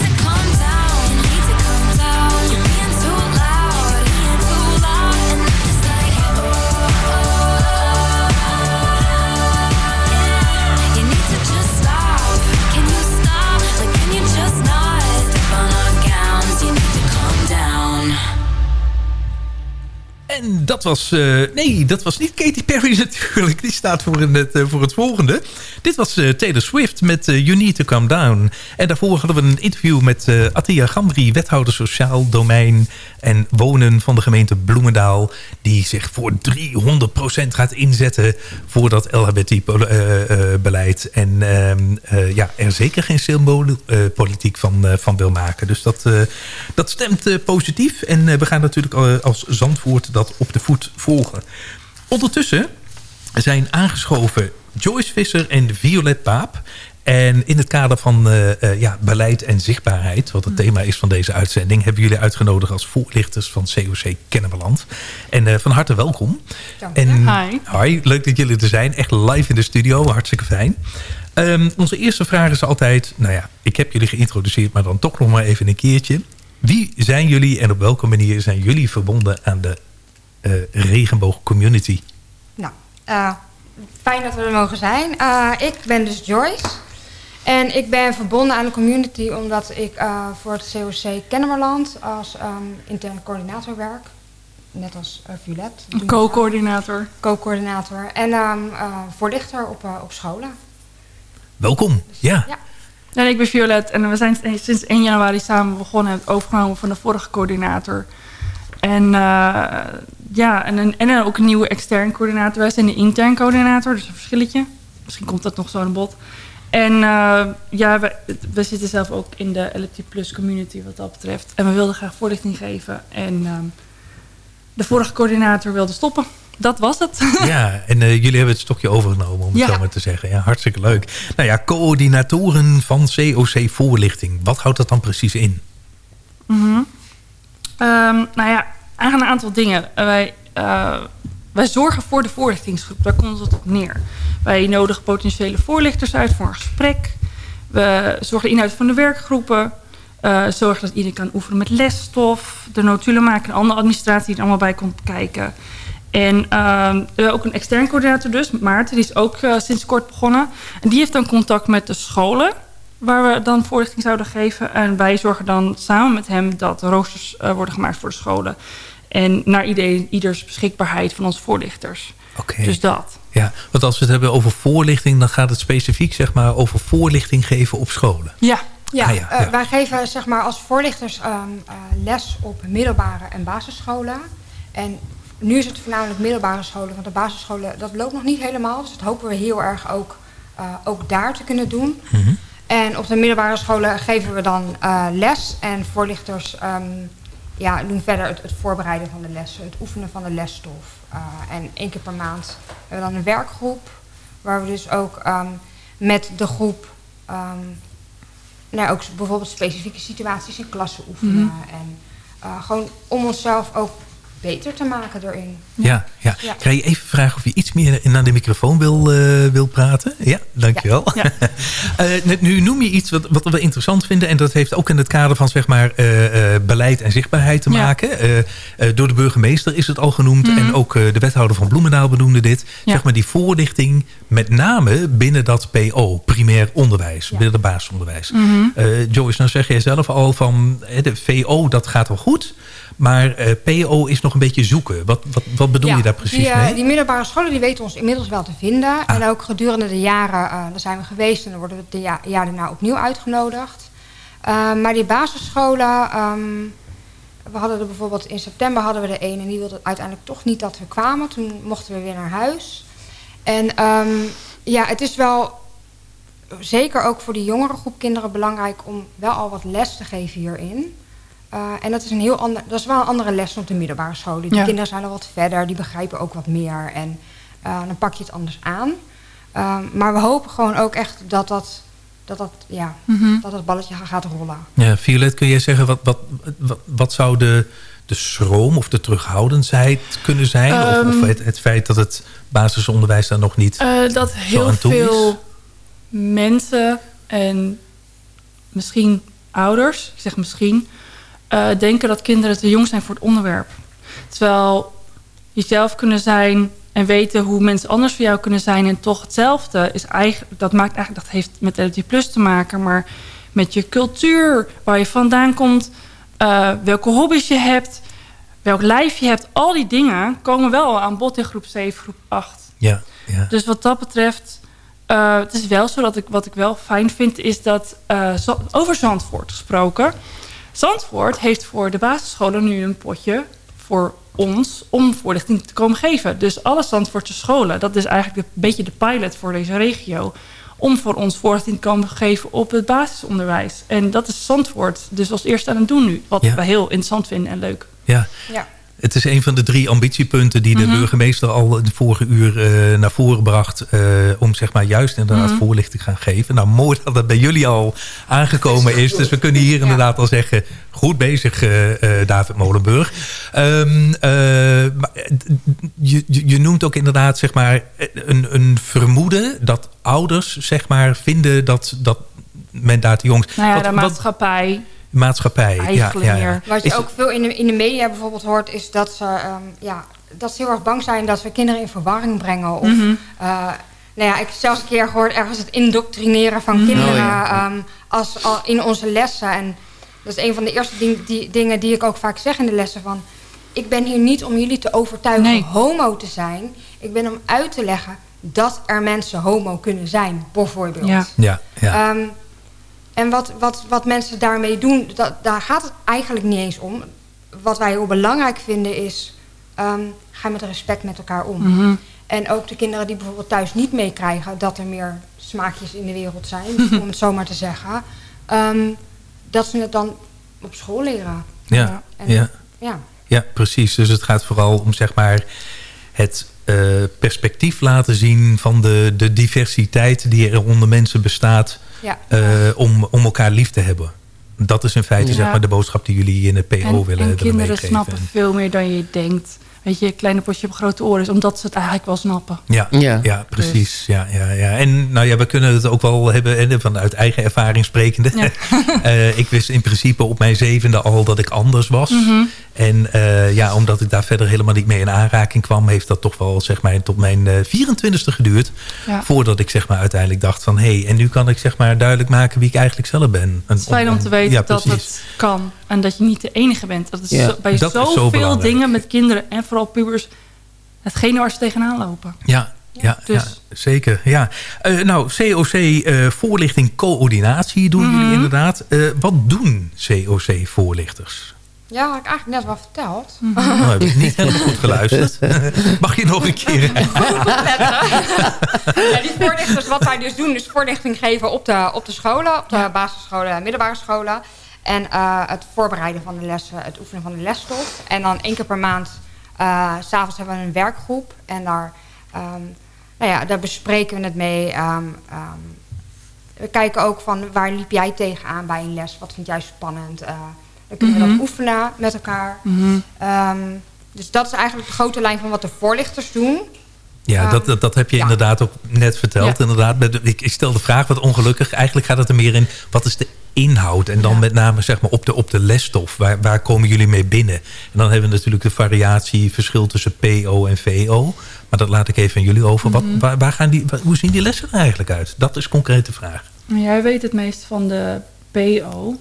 dat was... eh, nee, dat was niet Katy Perry natuurlijk. Die staat voor, het, eh, voor het volgende. Dit was eh, Taylor Swift met You Need To Calm Down. En daarvoor hadden we een interview met Attia Gambri... wethouder sociaal domein en wonen van de gemeente Bloemendaal... die zich voor 300% gaat inzetten voor dat LHBT-beleid. en ehm, eh, ja, er zeker geen symboolpolitiek van, van wil maken. Dus dat, dat stemt positief. En we gaan natuurlijk als Zandvoort dat op de voet volgen. Ondertussen zijn aangeschoven Joyce Visser en Violet Paap. En in het kader van eh, eh, ja, beleid en zichtbaarheid... wat het thema is van deze uitzending... hebben jullie uitgenodigd als voorlichters van COC Kennemerland. En eh, van harte welkom. Dank je. En, Hi. Hi, leuk dat jullie er zijn. Echt live in de studio, hartstikke fijn. Ehm, onze eerste vraag is altijd... nou ja, ik heb jullie geïntroduceerd... maar dan toch nog maar even een keertje. Wie zijn jullie en op welke manier zijn jullie verbonden... aan de eh regenboog community? Nou, eh, fijn dat we er mogen zijn. Eh, ik ben dus Joyce. En ik ben verbonden aan de community omdat ik eh, voor het COC Kennemerland als ehm intern coördinator werk. Net als uh, Violet. Co-coördinator. Co-coördinator. En ehm eh, voorlichter op, eh, op scholen. Welkom, ja. Ja. En ik ben Violet en we zijn sinds 1 januari samen begonnen... het overgenomen van de vorige coördinator. En ja, en, een, en ook een nieuwe extern coördinator. Wij zijn de intern coördinator, dus een verschilletje. Misschien komt dat nog zo aan bod. En uh, ja, we, we, zitten zelf ook in de LT Plus community wat dat betreft. En we wilden graag voorlichting geven. En uh, de vorige coördinator wilde stoppen. Dat was het. Ja, en uh, jullie hebben het stokje overgenomen, om het zo maar te zeggen. Ja, hartstikke leuk. Nou ja, coördinatoren van COC Voorlichting. Wat houdt dat dan precies in? Mm -hmm. um, nou ja, eigenlijk een aantal dingen. Wij, uh, wij zorgen voor de voorlichtingsgroep. Daar komt het op neer. Wij nodigen potentiële voorlichters uit voor een gesprek. We zorgen de inhoud van de werkgroepen. Uh, zorgen dat iedereen kan oefenen met lesstof. De notulen maken en andere administratie die er allemaal bij komt kijken. En uh, ook een extern coördinator dus, Maarten. Die is ook sinds kort begonnen. En die heeft dan contact met de scholen. waar we dan voorlichting zouden geven. En wij zorgen dan samen met hem dat roosters worden gemaakt voor de scholen. En naar ieder, ieders beschikbaarheid van onze voorlichters. Okay. Dus dat. Ja, want als we het hebben over voorlichting... dan gaat het specifiek zeg maar, over voorlichting geven op scholen. Ja, ja, ah, ja, ja. Uh, wij geven zeg maar, als voorlichters um, uh, les op middelbare en basisscholen. En nu is het voornamelijk middelbare scholen, want de basisscholen dat loopt nog niet helemaal. Dus dat hopen we heel erg ook, uh, ook daar te kunnen doen. Mm -hmm. En op de middelbare scholen geven we dan les. En voorlichters um, ja, doen verder het, het, voorbereiden van de lessen, het oefenen van de lesstof. en één keer per maand hebben we dan een werkgroep, waar we dus ook um, met de groep nou, ook bijvoorbeeld specifieke situaties in klassen oefenen. Mm -hmm. En uh, gewoon om onszelf ook beter te maken erin. Ja, ja. ja. Krijg je even vragen of je iets meer naar de microfoon wil, uh, wil praten? Ja, dankjewel. Ja. Ja. uh, nu noem je iets wat, wat we interessant vinden. En dat heeft ook in het kader van zeg maar, uh, beleid en zichtbaarheid te maken. door de burgemeester is het al genoemd. Mm -hmm. En ook de wethouder van Bloemendaal benoemde dit. Zeg maar die voorlichting met name binnen dat PO. Primair onderwijs. Binnen het basisonderwijs. Mm -hmm. Joyce, nou zeg jij zelf al van de VO dat gaat wel goed. Maar uh, PO is nog een beetje zoeken. Wat, wat, wat bedoel ja, je daar precies die, uh, mee? Die middelbare scholen die weten ons inmiddels wel te vinden. Ah. En ook gedurende de jaren, uh, daar zijn we geweest... en dan worden we het ja, jaar daarna opnieuw uitgenodigd. maar die basisscholen... Um, we hadden er bijvoorbeeld in september hadden we er een... en die wilde uiteindelijk toch niet dat we kwamen. Toen mochten we weer naar huis. En um, ja, het is wel zeker ook voor die jongere groep kinderen belangrijk... om wel al wat les te geven hierin... Uh, en dat is, een heel ander, dat is wel een andere les op de middelbare scholen. Die ja. kinderen zijn al wat verder, die begrijpen ook wat meer. En uh, dan pak je het anders aan. Uh, maar we hopen gewoon ook echt dat dat, dat, dat, ja, mm -hmm. dat, dat balletje gaat rollen. Ja, Violet, kun jij zeggen, wat, wat, wat, wat zou de, de schroom of de terughoudendheid kunnen zijn? Um, of, of het, het, feit dat het basisonderwijs daar nog niet Dat heel veel is? mensen en misschien ouders, ik zeg misschien uh, denken dat kinderen te jong zijn voor het onderwerp. Terwijl jezelf kunnen zijn en weten hoe mensen anders voor jou kunnen zijn... en toch hetzelfde is eigenlijk... dat, maakt eigenlijk, dat heeft met LGBT Plus te maken... maar met je cultuur, waar je vandaan komt... Uh, welke hobby's je hebt, welk lijf je hebt... al die dingen komen wel aan bod in groep 7, groep 8. Ja, ja. Dus wat dat betreft... Uh, het is wel zo dat ik wat ik wel fijn vind... is dat uh, over Zandvoort gesproken... Zandvoort heeft voor de basisscholen nu een potje voor ons om voorlichting te komen geven. Dus alle Zandvoortse scholen, dat is eigenlijk een beetje de pilot voor deze regio... om voor ons voorlichting te komen geven op het basisonderwijs. En dat is Zandvoort dus als eerste aan het doen nu. Wat ja. we heel interessant vinden en leuk. Ja. ja. Het is een van de drie ambitiepunten die de mm -hmm. burgemeester al in de vorige uur uh, naar voren bracht. Uh, om zeg maar juist inderdaad mm -hmm. voorlichting te gaan geven. Nou, mooi dat dat bij jullie al aangekomen is. Dus we kunnen hier ja. inderdaad al zeggen, goed bezig uh, David Molenburg. Um, je, je noemt ook inderdaad zeg maar een, een vermoeden dat ouders zeg maar vinden dat, dat men daar te jong... Nou ja, wat, de maatschappij... Wat, maatschappij. Ja, ja, ja. Wat je is ook veel in de, in de media bijvoorbeeld hoort... is dat ze, um, ja, dat ze heel erg bang zijn dat we kinderen in verwarring brengen. Of, mm -hmm. uh, nou ja, ik heb zelfs een keer gehoord... ergens het indoctrineren van mm -hmm. kinderen oh, ja. um, als, al, in onze lessen. En dat is een van de eerste ding, die, dingen die ik ook vaak zeg in de lessen. Van, ik ben hier niet om jullie te overtuigen nee. homo te zijn. Ik ben om uit te leggen dat er mensen homo kunnen zijn, bijvoorbeeld. Ja. Ja, ja. Um, en wat, wat, wat mensen daarmee doen, dat, daar gaat het eigenlijk niet eens om. Wat wij heel belangrijk vinden is... Um, ga met respect met elkaar om. Mm -hmm. En ook de kinderen die bijvoorbeeld thuis niet meekrijgen... dat er meer smaakjes in de wereld zijn, om het zo maar te zeggen... Um, dat ze het dan op school leren. Ja, en, ja. ja. ja, precies. Dus het gaat vooral om zeg maar het uh, perspectief laten zien... van de, de diversiteit die er onder mensen bestaat... Ja. Uh, om, om elkaar lief te hebben. Dat is in feite ja. zeg maar, de boodschap die jullie in het PO en, willen En kinderen snappen veel meer dan je denkt. weet je, kleine potje op grote oren is. Omdat ze het eigenlijk wel snappen. Ja, ja. ja precies. Ja, ja, ja. En nou ja, we kunnen het ook wel hebben en vanuit eigen ervaring sprekende. uh, ik wist in principe op mijn zevende al dat ik anders was. Mhm. En uh, ja, omdat ik daar verder helemaal niet mee in aanraking kwam... heeft dat toch wel zeg maar, tot mijn uh, 24ste geduurd. Ja. Voordat ik zeg maar, uiteindelijk dacht van... hé, hey, en nu kan ik zeg maar, duidelijk maken wie ik eigenlijk zelf ben. Het is fijn om te weten ja, dat het kan. En dat je niet de enige bent. Dat is ja. zo, bij dat zoveel dingen met kinderen en vooral pubers... hetgene waar ze tegenaan lopen. Ja, ja, dus. ja, zeker. Ja. Uh, nou, COC uh, voorlichting coördinatie doen mm -hmm. jullie inderdaad. Uh, wat doen COC voorlichters? Ja, had ik eigenlijk net wel verteld. Mm -hmm. nou, heb ik niet helemaal goed geluisterd. Mag je nog een keer? ja, die voorlichters, wat wij dus doen, is voorlichting geven op de, op de scholen. Op de ja. basisscholen en middelbare scholen. En uh, het voorbereiden van de lessen, het oefenen van de lesstof. En dan één keer per maand, uh, s'avonds hebben we een werkgroep. En daar, um, nou ja, daar bespreken we het mee. Um, um, we kijken ook van waar liep jij tegenaan bij een les? Wat vind jij spannend? Uh, dan kunnen Mhm. we dat oefenen met elkaar. Mhm. Um, dus dat is eigenlijk de grote lijn van wat de voorlichters doen. Ja, dat, dat, dat heb je ja. inderdaad ook net verteld. Ja. Inderdaad. Met- Ik, ik stel de vraag wat ongelukkig. Eigenlijk gaat het er meer in, wat is de inhoud? En dan met name zeg maar, op, de, op de lesstof. Waar, waar komen jullie mee binnen? En dan hebben we natuurlijk de variatie, verschil tussen PO en VO. Maar dat laat ik even aan jullie over. Wat, Mhm. waar, waar gaan die, waar- hoe zien die lessen er eigenlijk uit? Dat is concreet de vraag. Jij weet het meest van de PO.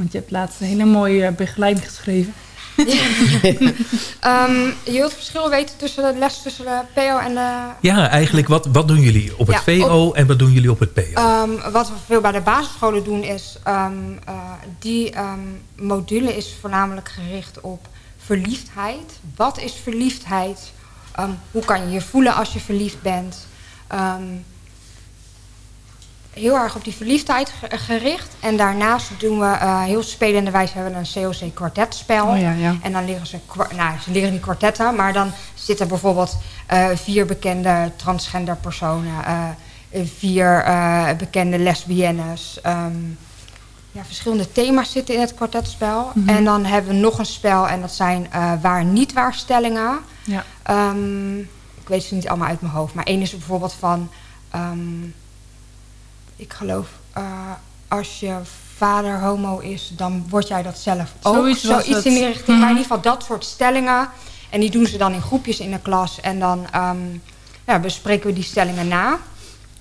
Want je hebt laatst een hele mooie begeleiding geschreven. Um, je wilt het verschil weten tussen de les tussen de PO en de... Ja, eigenlijk wat, wat doen jullie op het Ja, VO en wat doen jullie op het PO? Um, wat we veel bij de basisscholen doen is... Um, uh, die um, module is voornamelijk gericht op verliefdheid. Wat is verliefdheid? Um, hoe kan je je voelen als je verliefd bent? Heel erg op die verliefdheid ge- gericht. En daarnaast doen we uh, heel spelende wijze hebben we een COC kwartetspel. Oh ja, ja. En dan leren ze, nou, ze leren niet kwartetten, maar dan zitten bijvoorbeeld eh, vier bekende transgender personen, eh, vier eh, bekende lesbiennes. ehm, ja, verschillende thema's zitten in het kwartetspel. Mhm. En dan hebben we nog een spel en dat zijn eh, waar-niet-waar stellingen. Ja. Ehm, ik weet ze niet allemaal uit mijn hoofd, maar één is er bijvoorbeeld van... ehm, ik geloof, eh, als je vader homo is, dan word jij dat zelf ook. Zoiets Zoiets in die richting. Mhm. Maar in ieder geval dat soort stellingen. En die doen ze dan in groepjes in de klas. En dan ehm, ja, bespreken we die stellingen na.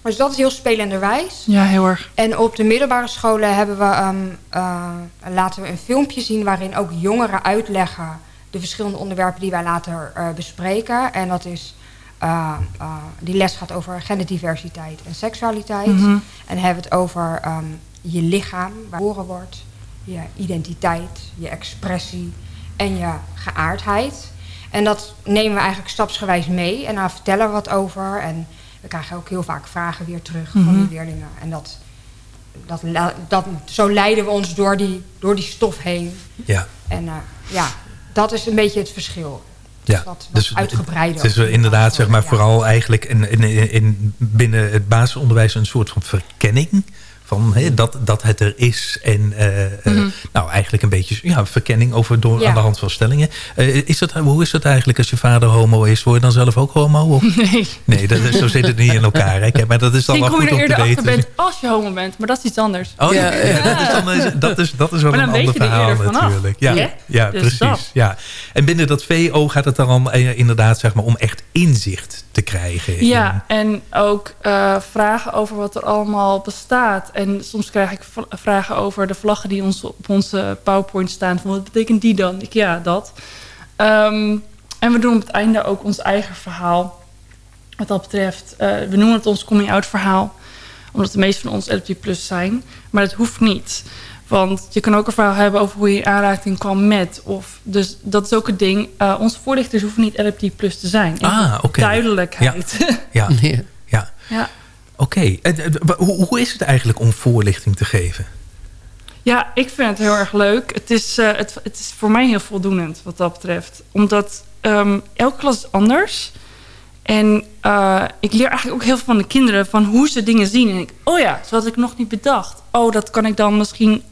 Dus dat is heel spelenderwijs. Ja, heel erg. En op de middelbare scholen hebben we, uh, laten we een filmpje zien... waarin ook jongeren uitleggen de verschillende onderwerpen die wij later uh, bespreken. En dat is... Uh, uh, die les gaat over genderdiversiteit en seksualiteit. Mhm. En hebben het over um, je lichaam, waar geboren wordt, je identiteit, je expressie en je geaardheid. En dat nemen we eigenlijk stapsgewijs mee en daar vertellen we wat over. En we krijgen ook heel vaak vragen weer terug van Mhm. die leerlingen. En dat, dat, dat, zo leiden we ons door die, door die stof heen. Ja. En uh, ja, dat is een beetje het verschil. Ja, wat, wat dus uitgebreider. Het is inderdaad zeg maar, vooral eigenlijk in, in, in, binnen het basisonderwijs een soort van verkenning. Van, he, dat, dat het er is. En uh, mm -hmm. uh, nou, eigenlijk een beetje ja, verkenning over door, ja. aan de hand van stellingen. Uh, is dat, hoe is dat eigenlijk als je vader homo is? Word je dan zelf ook homo? Of? Nee. Nee, dat zo zit het niet in elkaar. Hè? Maar dat is dan wel goed om te weten. bent als je homo bent. Maar dat is iets anders. Oh ja, ja, ja. Dat, is dan, dat, is, dat is wel een ander verhaal natuurlijk. Ja, ja, ja dus precies. Dat. Ja. En binnen dat VO gaat het dan inderdaad zeg maar, om echt inzicht te krijgen. Ja, in... en ook uh, vragen over wat er allemaal bestaat. En soms krijg ik vragen over de vlaggen die ons op onze PowerPoint staan. Van, wat betekent die dan? Ik, ja, dat. Um, en we doen op het einde ook ons eigen verhaal. Wat dat betreft, uh, we noemen het ons coming-out verhaal. Omdat de meeste van ons LP Plus zijn. Maar dat hoeft niet. Want je kan ook een verhaal hebben over hoe je in aanraking kwam met. Of, dus dat is ook het ding. Uh, onze voorlichters hoeven niet LP Plus te zijn. Ah, oké. Okay. Duidelijkheid. Ja, ja. ja. ja. Oké. Okay. Hoe, hoe is het eigenlijk om voorlichting te geven? Ja, ik vind het heel erg leuk. Het is, uh, het, het is voor mij heel voldoenend wat dat betreft. Omdat um, elke klas is anders. En uh, ik leer eigenlijk ook heel veel van de kinderen... van hoe ze dingen zien. En ik, oh ja, zo had ik nog niet bedacht. Oh, dat kan ik dan misschien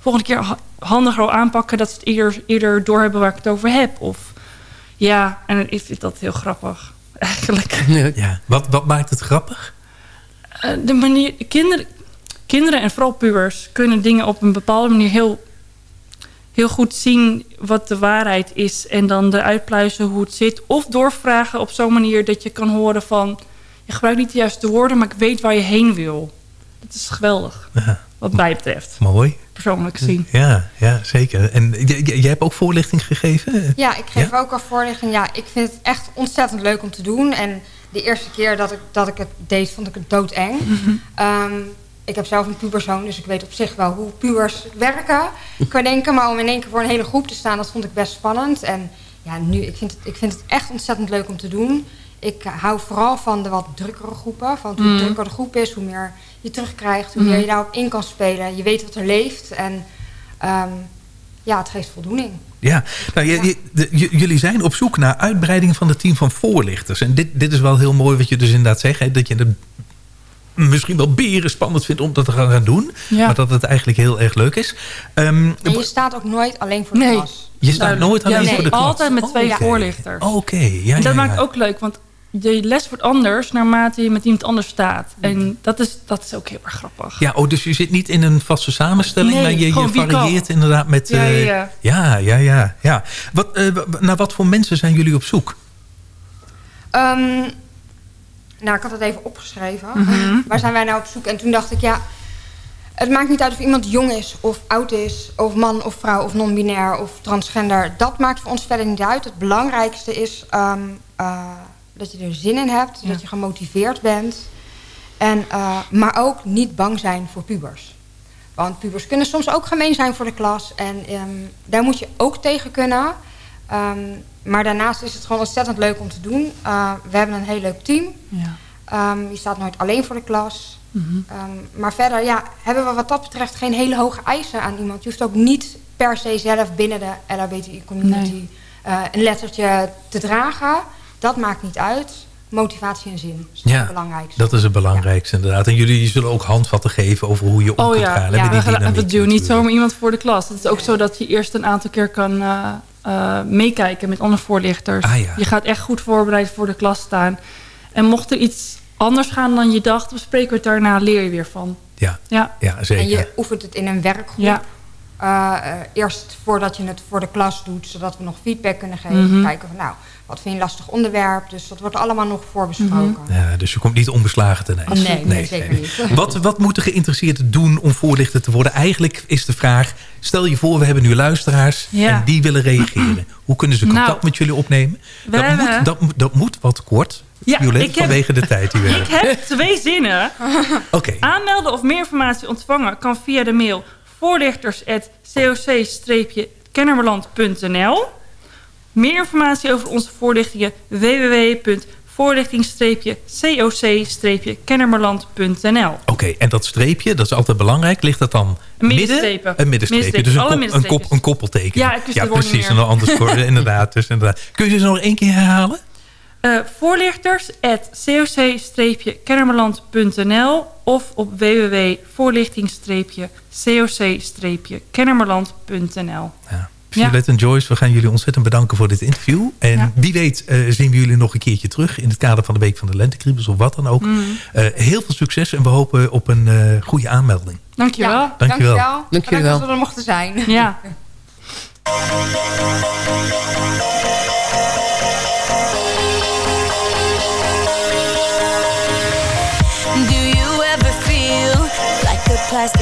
volgende keer handiger aanpakken... dat ze het eerder, eerder doorhebben waar ik het over heb. Of Ja, en ik vind dat heel grappig. Eigenlijk. Ja. Wat, wat maakt het grappig? Eh, de manier, kinderen, kinderen en vooral pubers kunnen dingen op een bepaalde manier heel, heel goed zien wat de waarheid is. En dan eruit pluizen hoe het zit. Of doorvragen op zo'n manier dat je kan horen van... je gebruikt niet de juiste woorden, maar ik weet waar je heen wil. Dat is geweldig, Ja. wat mij betreft. Mooi. Persoonlijk gezien. Ja, ja zeker. En jij jij hebt ook voorlichting gegeven? Ja, ik geef ook al voorlichting. Ja, ik vind het echt ontzettend leuk om te doen. En de eerste keer dat ik, dat ik het deed, vond ik het doodeng. Ehm, ik heb zelf een puberzoon, dus ik weet op zich wel hoe pubers werken. Qua denken, maar om in één keer voor een hele groep te staan, dat vond ik best spannend. En ja, nu, ik vind het, ik vind het echt ontzettend leuk om te doen. Ik eh, hou vooral van de wat drukkere groepen. Van hoe Mm. drukker de groep is, hoe meer je terugkrijgt. Hoe Mhm. meer je daarop in kan spelen. Je weet wat er leeft. En ehm, ja, het geeft voldoening. Ja, nou, je- je- de- j- jullie zijn op zoek naar uitbreiding van het team van voorlichters. En dit, dit is wel heel mooi wat je dus inderdaad zegt. Hè, dat je het misschien wel beren spannend vindt om dat te gaan doen. Ja. Maar dat het eigenlijk heel erg leuk is. Ehm, En je staat ook nooit alleen voor de Nee. klas. je staat nooit alleen Ja, voor de klas. Altijd met twee Oké. voorlichters. Oké, ja, en dat ja, maakt ook leuk, want de les wordt anders naarmate je met iemand anders staat. En dat is, dat is ook heel erg grappig. Ja, oh, dus je zit niet in een vaste samenstelling, Nee, maar je, je varieert kan. inderdaad met... Ja, eh, ja, ja. ja, ja, ja, ja. Wat, eh, w- naar wat voor mensen zijn jullie op zoek? Ehm, nou, ik had het even opgeschreven. Mhm. Waar zijn wij nou op zoek? En toen dacht ik, ja... Het maakt niet uit of iemand jong is, of oud is... of man of vrouw, of non-binair, of transgender. Dat maakt voor ons verder niet uit. Het belangrijkste is ehm, eh, dat je er zin in hebt. Ja. Dat je gemotiveerd bent. En, eh, maar ook niet bang zijn voor pubers. Want pubers kunnen soms ook gemeen zijn voor de klas. En ehm, daar moet je ook tegen kunnen. Ehm, maar daarnaast is het gewoon ontzettend leuk om te doen. Uh, we hebben een heel leuk team. Ja. Ehm, je staat nooit alleen voor de klas. Mhm. Maar verder ja, hebben we wat dat betreft geen hele hoge eisen aan iemand. Je hoeft ook niet per se zelf binnen de LHBTI-community Nee. eh, een lettertje te dragen. Dat maakt niet uit. Motivatie en zin is het Ja, belangrijkste. dat is het belangrijkste inderdaad. En jullie zullen ook handvatten geven over hoe je om Oh kunt ja, gaan. ja we, die gaan- we dynamiek duwen niet zomaar iemand voor de klas. Het is ook zo dat je eerst een aantal keer kan eh, eh, meekijken met andere voorlichters. Ah, ja. Je gaat echt goed voorbereid voor de klas staan. En mocht er iets anders gaan dan je dacht, bespreken we het daarna, leer je weer van. Ja, ja. ja zeker. En je oefent het in een werkgroep. Ja. Eh, eerst voordat je het voor de klas doet, zodat we nog feedback kunnen geven. Mhm. Kijken van nou, wat vind je een lastig onderwerp? Dus dat wordt allemaal nog voorbesproken. Ja, dus je komt niet onbeslagen ten ijs. Nee, nee, zeker niet. Wat, wat moeten geïnteresseerden doen om voorlichter te worden? Eigenlijk is de vraag, stel je voor we hebben nu luisteraars Ja. en die willen reageren. Hoe kunnen ze contact Nou, met jullie opnemen? Dat hebben- moet, dat, moet- dat moet wat kort, Ja, Violet, ik heb- vanwege de tijd die we Ik hebben. heb twee zinnen. Oké. Aanmelden of meer informatie ontvangen kan via de mail voorlichters.coc-kennemerland.nl Meer informatie over onze voorlichtingen www.voorlichting-coc-kennemerland.nl Oké, en dat streepje, dat is altijd belangrijk. Ligt dat dan Een midden? middenstrepen. Een middenstreepje. Dus een, kop, een, kop, middenstreepjes. een koppelteken. Ja, precies. En anders voor- inderdaad, dus inderdaad. Kun je ze nog één keer herhalen? Eh voorlichters.coc-kennemerland.nl of op www.voorlichting-coc-kennemerland.nl Violet en Joyce, we gaan jullie ontzettend bedanken voor dit interview. En Ja. wie weet eh, zien we jullie nog een keertje terug... in het kader van de Week van de Lentekriebels of wat dan ook. Mm. Eh, heel veel succes en we hopen op een eh, goede aanmelding. Dankjewel. Ja, Dankjewel. dankjewel. Dank Bedankt wel. dat we er mochten zijn. Ja. Do you ever feel like a plastic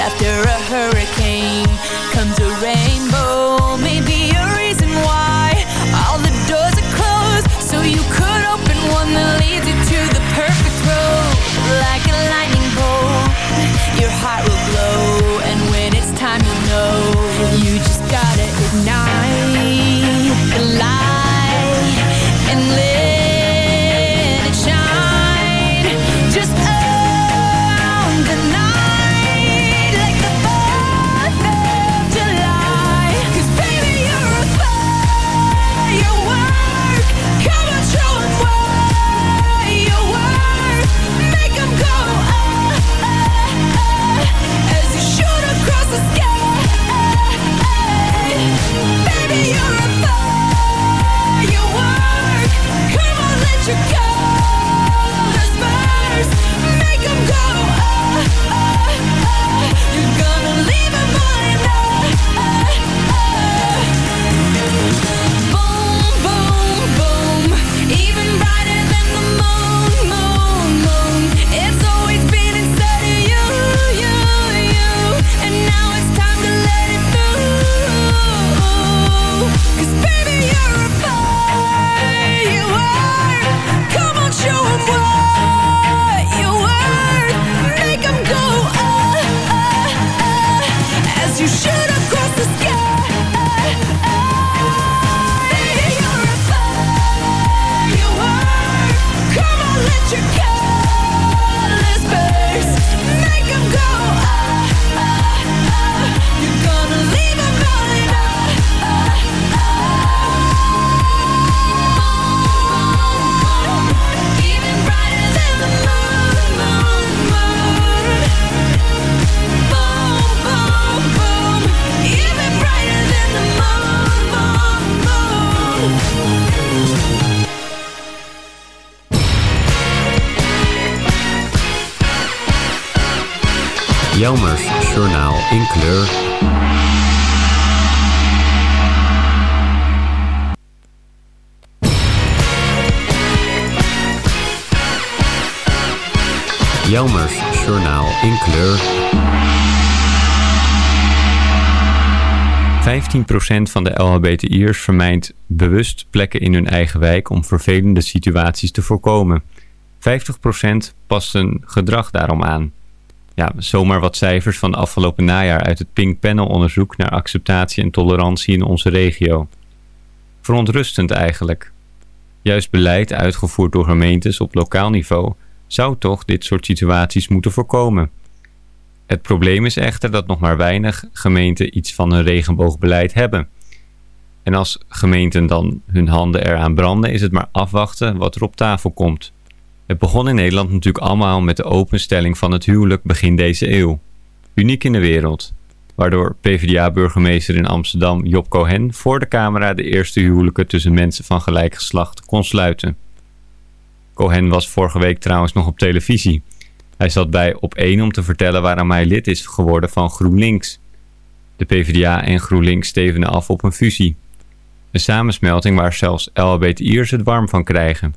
after a hurricane van de LHBTI'ers vermijdt bewust plekken in hun eigen wijk om vervelende situaties te voorkomen. 50% past hun gedrag daarom aan. Ja, zomaar wat cijfers van afgelopen najaar uit het Pink Panel onderzoek naar acceptatie en tolerantie in onze regio. Verontrustend eigenlijk. Juist beleid uitgevoerd door gemeentes op lokaal niveau zou toch dit soort situaties moeten voorkomen. Het probleem is echter dat nog maar weinig gemeenten iets van een regenboogbeleid hebben. En als gemeenten dan hun handen eraan branden, is het maar afwachten wat er op tafel komt. Het begon in Nederland natuurlijk allemaal met de openstelling van het huwelijk begin deze eeuw. Uniek in de wereld. Waardoor PvdA-burgemeester in Amsterdam Job Cohen voor de camera de eerste huwelijken tussen mensen van gelijk geslacht kon sluiten. Cohen was vorige week trouwens nog op televisie. Hij zat bij op 1 om te vertellen waarom hij lid is geworden van GroenLinks. De PvdA en GroenLinks stevenen af op een fusie. Een samensmelting waar zelfs LHBTI'ers het warm van krijgen.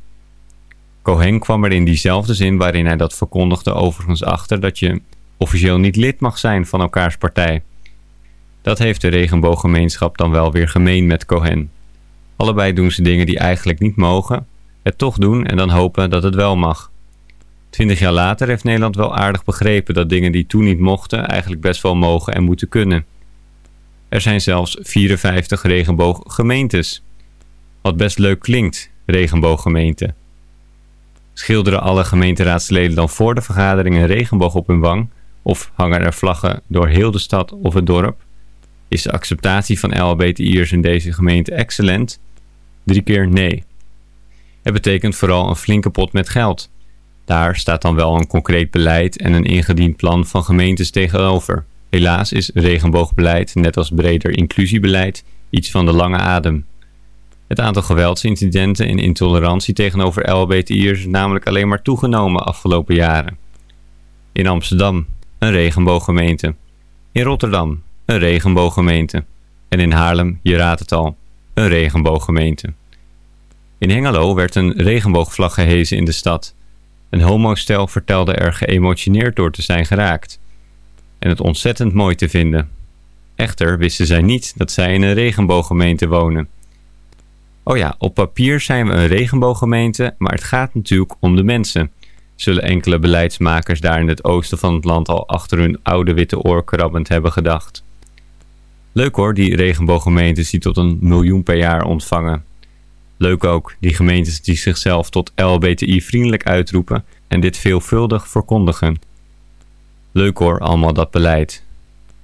Cohen kwam er in diezelfde zin waarin hij dat verkondigde overigens achter dat je officieel niet lid mag zijn van elkaars partij. Dat heeft de regenbooggemeenschap dan wel weer gemeen met Cohen. Allebei doen ze dingen die eigenlijk niet mogen, het toch doen en dan hopen dat het wel mag. Twintig jaar later heeft Nederland wel aardig begrepen dat dingen die toen niet mochten eigenlijk best wel mogen en moeten kunnen. Er zijn zelfs 54 regenbooggemeentes. Wat best leuk klinkt, regenbooggemeente. Schilderen alle gemeenteraadsleden dan voor de vergadering een regenboog op hun wang? Of hangen er vlaggen door heel de stad of het dorp? Is de acceptatie van LHBTI'ers in deze gemeente excellent? Drie keer nee. Het betekent vooral een flinke pot met geld. Daar staat dan wel een concreet beleid en een ingediend plan van gemeentes tegenover. Helaas is regenboogbeleid, net als breder inclusiebeleid, iets van de lange adem. Het aantal geweldsincidenten en intolerantie tegenover LHBTI'ers is namelijk alleen maar toegenomen afgelopen jaren. In Amsterdam, een regenbooggemeente. In Rotterdam, een regenbooggemeente. En in Haarlem, je raadt het al, een regenbooggemeente. In Hengelo werd een regenboogvlag gehezen in de stad. Een homostel vertelde er geëmotioneerd door te zijn geraakt. En het ontzettend mooi te vinden. Echter wisten zij niet dat zij in een regenbooggemeente wonen. Oh ja, op papier zijn we een regenbooggemeente, maar het gaat natuurlijk om de mensen. Zullen enkele beleidsmakers daar in het oosten van het land al achter hun oude witte oor krabbend hebben gedacht. Leuk hoor, die regenbooggemeentes die tot een miljoen per jaar ontvangen. Leuk ook, die gemeentes die zichzelf tot LBTI-vriendelijk uitroepen en dit veelvuldig verkondigen. Leuk hoor, allemaal dat beleid.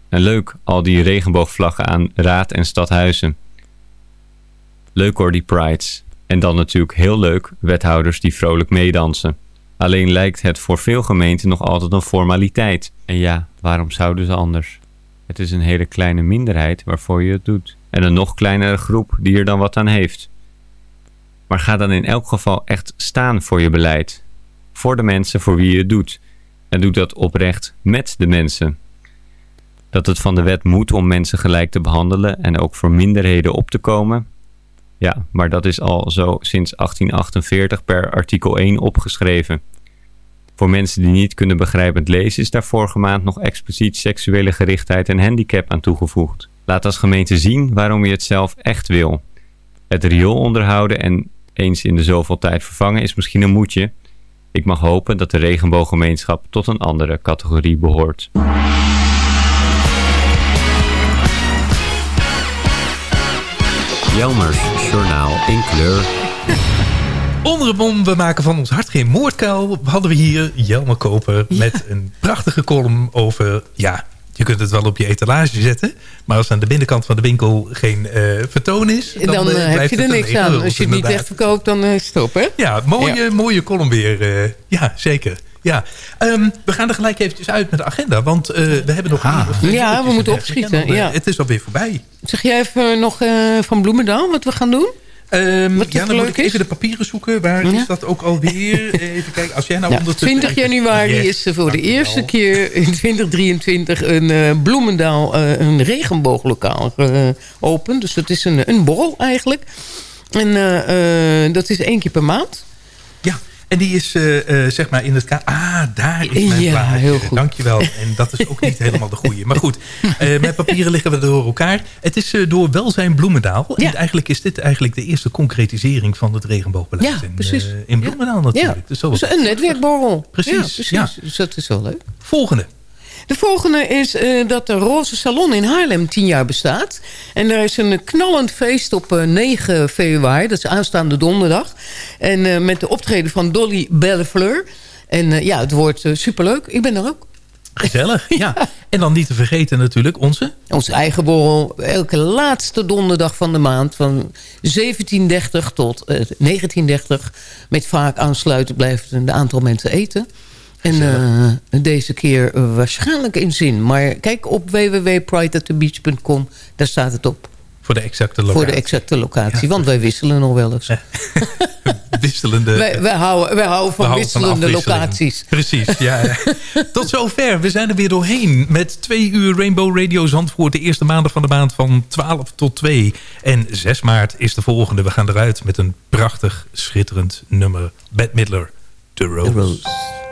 En leuk, al die regenboogvlaggen aan raad en stadhuizen. Leuk hoor, die prides. En dan natuurlijk heel leuk, wethouders die vrolijk meedansen. Alleen lijkt het voor veel gemeenten nog altijd een formaliteit. En ja, waarom zouden ze anders? Het is een hele kleine minderheid waarvoor je het doet. En een nog kleinere groep die er dan wat aan heeft. Maar ga dan in elk geval echt staan voor je beleid. Voor de mensen voor wie je het doet. En doe dat oprecht met de mensen. Dat het van de wet moet om mensen gelijk te behandelen en ook voor minderheden op te komen. Ja, maar dat is al zo sinds 1848 per artikel 1 opgeschreven. Voor mensen die niet kunnen begrijpend lezen is daar vorige maand nog expliciet seksuele gerichtheid en handicap aan toegevoegd. Laat als gemeente zien waarom je het zelf echt wil. Het riool onderhouden en eens in de zoveel tijd vervangen is misschien een moedje. Ik mag hopen dat de regenbooggemeenschap tot een andere categorie behoort. Jelmers Journaal in kleur. Onder het mom, we maken van ons hart geen moordkuil... hadden we hier Jelmer Koper met een prachtige column over... ja, je kunt het wel op je etalage zetten... maar als aan de binnenkant van de winkel geen uh, vertoon is... dan, dan uh, heb je er niks aan. Als je het niet echt verkoopt, dan uh, stop, hè? Ja, mooie, ja. mooie column weer. ja, zeker. Ja, um, we gaan er gelijk eventjes uit met de agenda. Want uh, we hebben nog... Ah. Ja, we moeten opschieten. Dan, ja. Het is alweer voorbij. Zeg jij even nog uh, van Bloemendaal wat we gaan doen? Um, wat ja, dan moet ik even de papieren zoeken. Waar ja. is dat ook alweer? even kijken. Als jij nou ja, 20 januari yes, is er voor de eerste keer in 2023 een uh, Bloemendaal uh, een regenbooglokaal geopend. Dus dat is een, een borrel eigenlijk. En dat is één keer per maand. En die is uh, uh, zeg maar in het... Ah, daar is mijn ja, plaatje. heel goed. Dankjewel. En dat is ook niet helemaal de goede. Maar goed, uh, met papieren liggen we door elkaar. Het is door Welzijn Bloemendaal. Ja. En eigenlijk is dit eigenlijk de eerste concretisering van het regenboogbeleid. Ja, precies. In, in Bloemendaal natuurlijk. Ja. Dus, dus een netwerkborrel. Precies. Ja, precies. Dus dat is wel leuk. Volgende. De volgende is uh, dat de Roze Salon in Haarlem tien jaar bestaat. En er is een knallend feest op uh, 9 februari. Dat is aanstaande donderdag. En uh, met de optreden van Dolly Bellefleur. En ja, het wordt superleuk. Ik ben er ook. Gezellig, ja. En dan niet te vergeten natuurlijk onze... Onze eigen borrel. Elke laatste donderdag van de maand. Van 17.30 tot 19.30. Met vaak aansluiten blijft een aantal mensen eten. En uh, deze keer uh, waarschijnlijk in zin. Maar kijk op www.prideatthebeach.com. Daar staat het op. Voor de exacte locatie. Voor de exacte locatie. Ja. Want wij wisselen nog wel eens. wisselende... Wij, wij, houden, wij houden van houden wisselende van locaties. Precies, ja. Tot zover. We zijn er weer doorheen. Met twee uur Rainbow Radio Zandvoort. De eerste maandag van de maand van 12 tot 2. En 6 maart is de volgende. We gaan eruit met een prachtig, schitterend nummer. Bette Midler, The Rose. The Rose.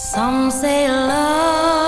Some say love,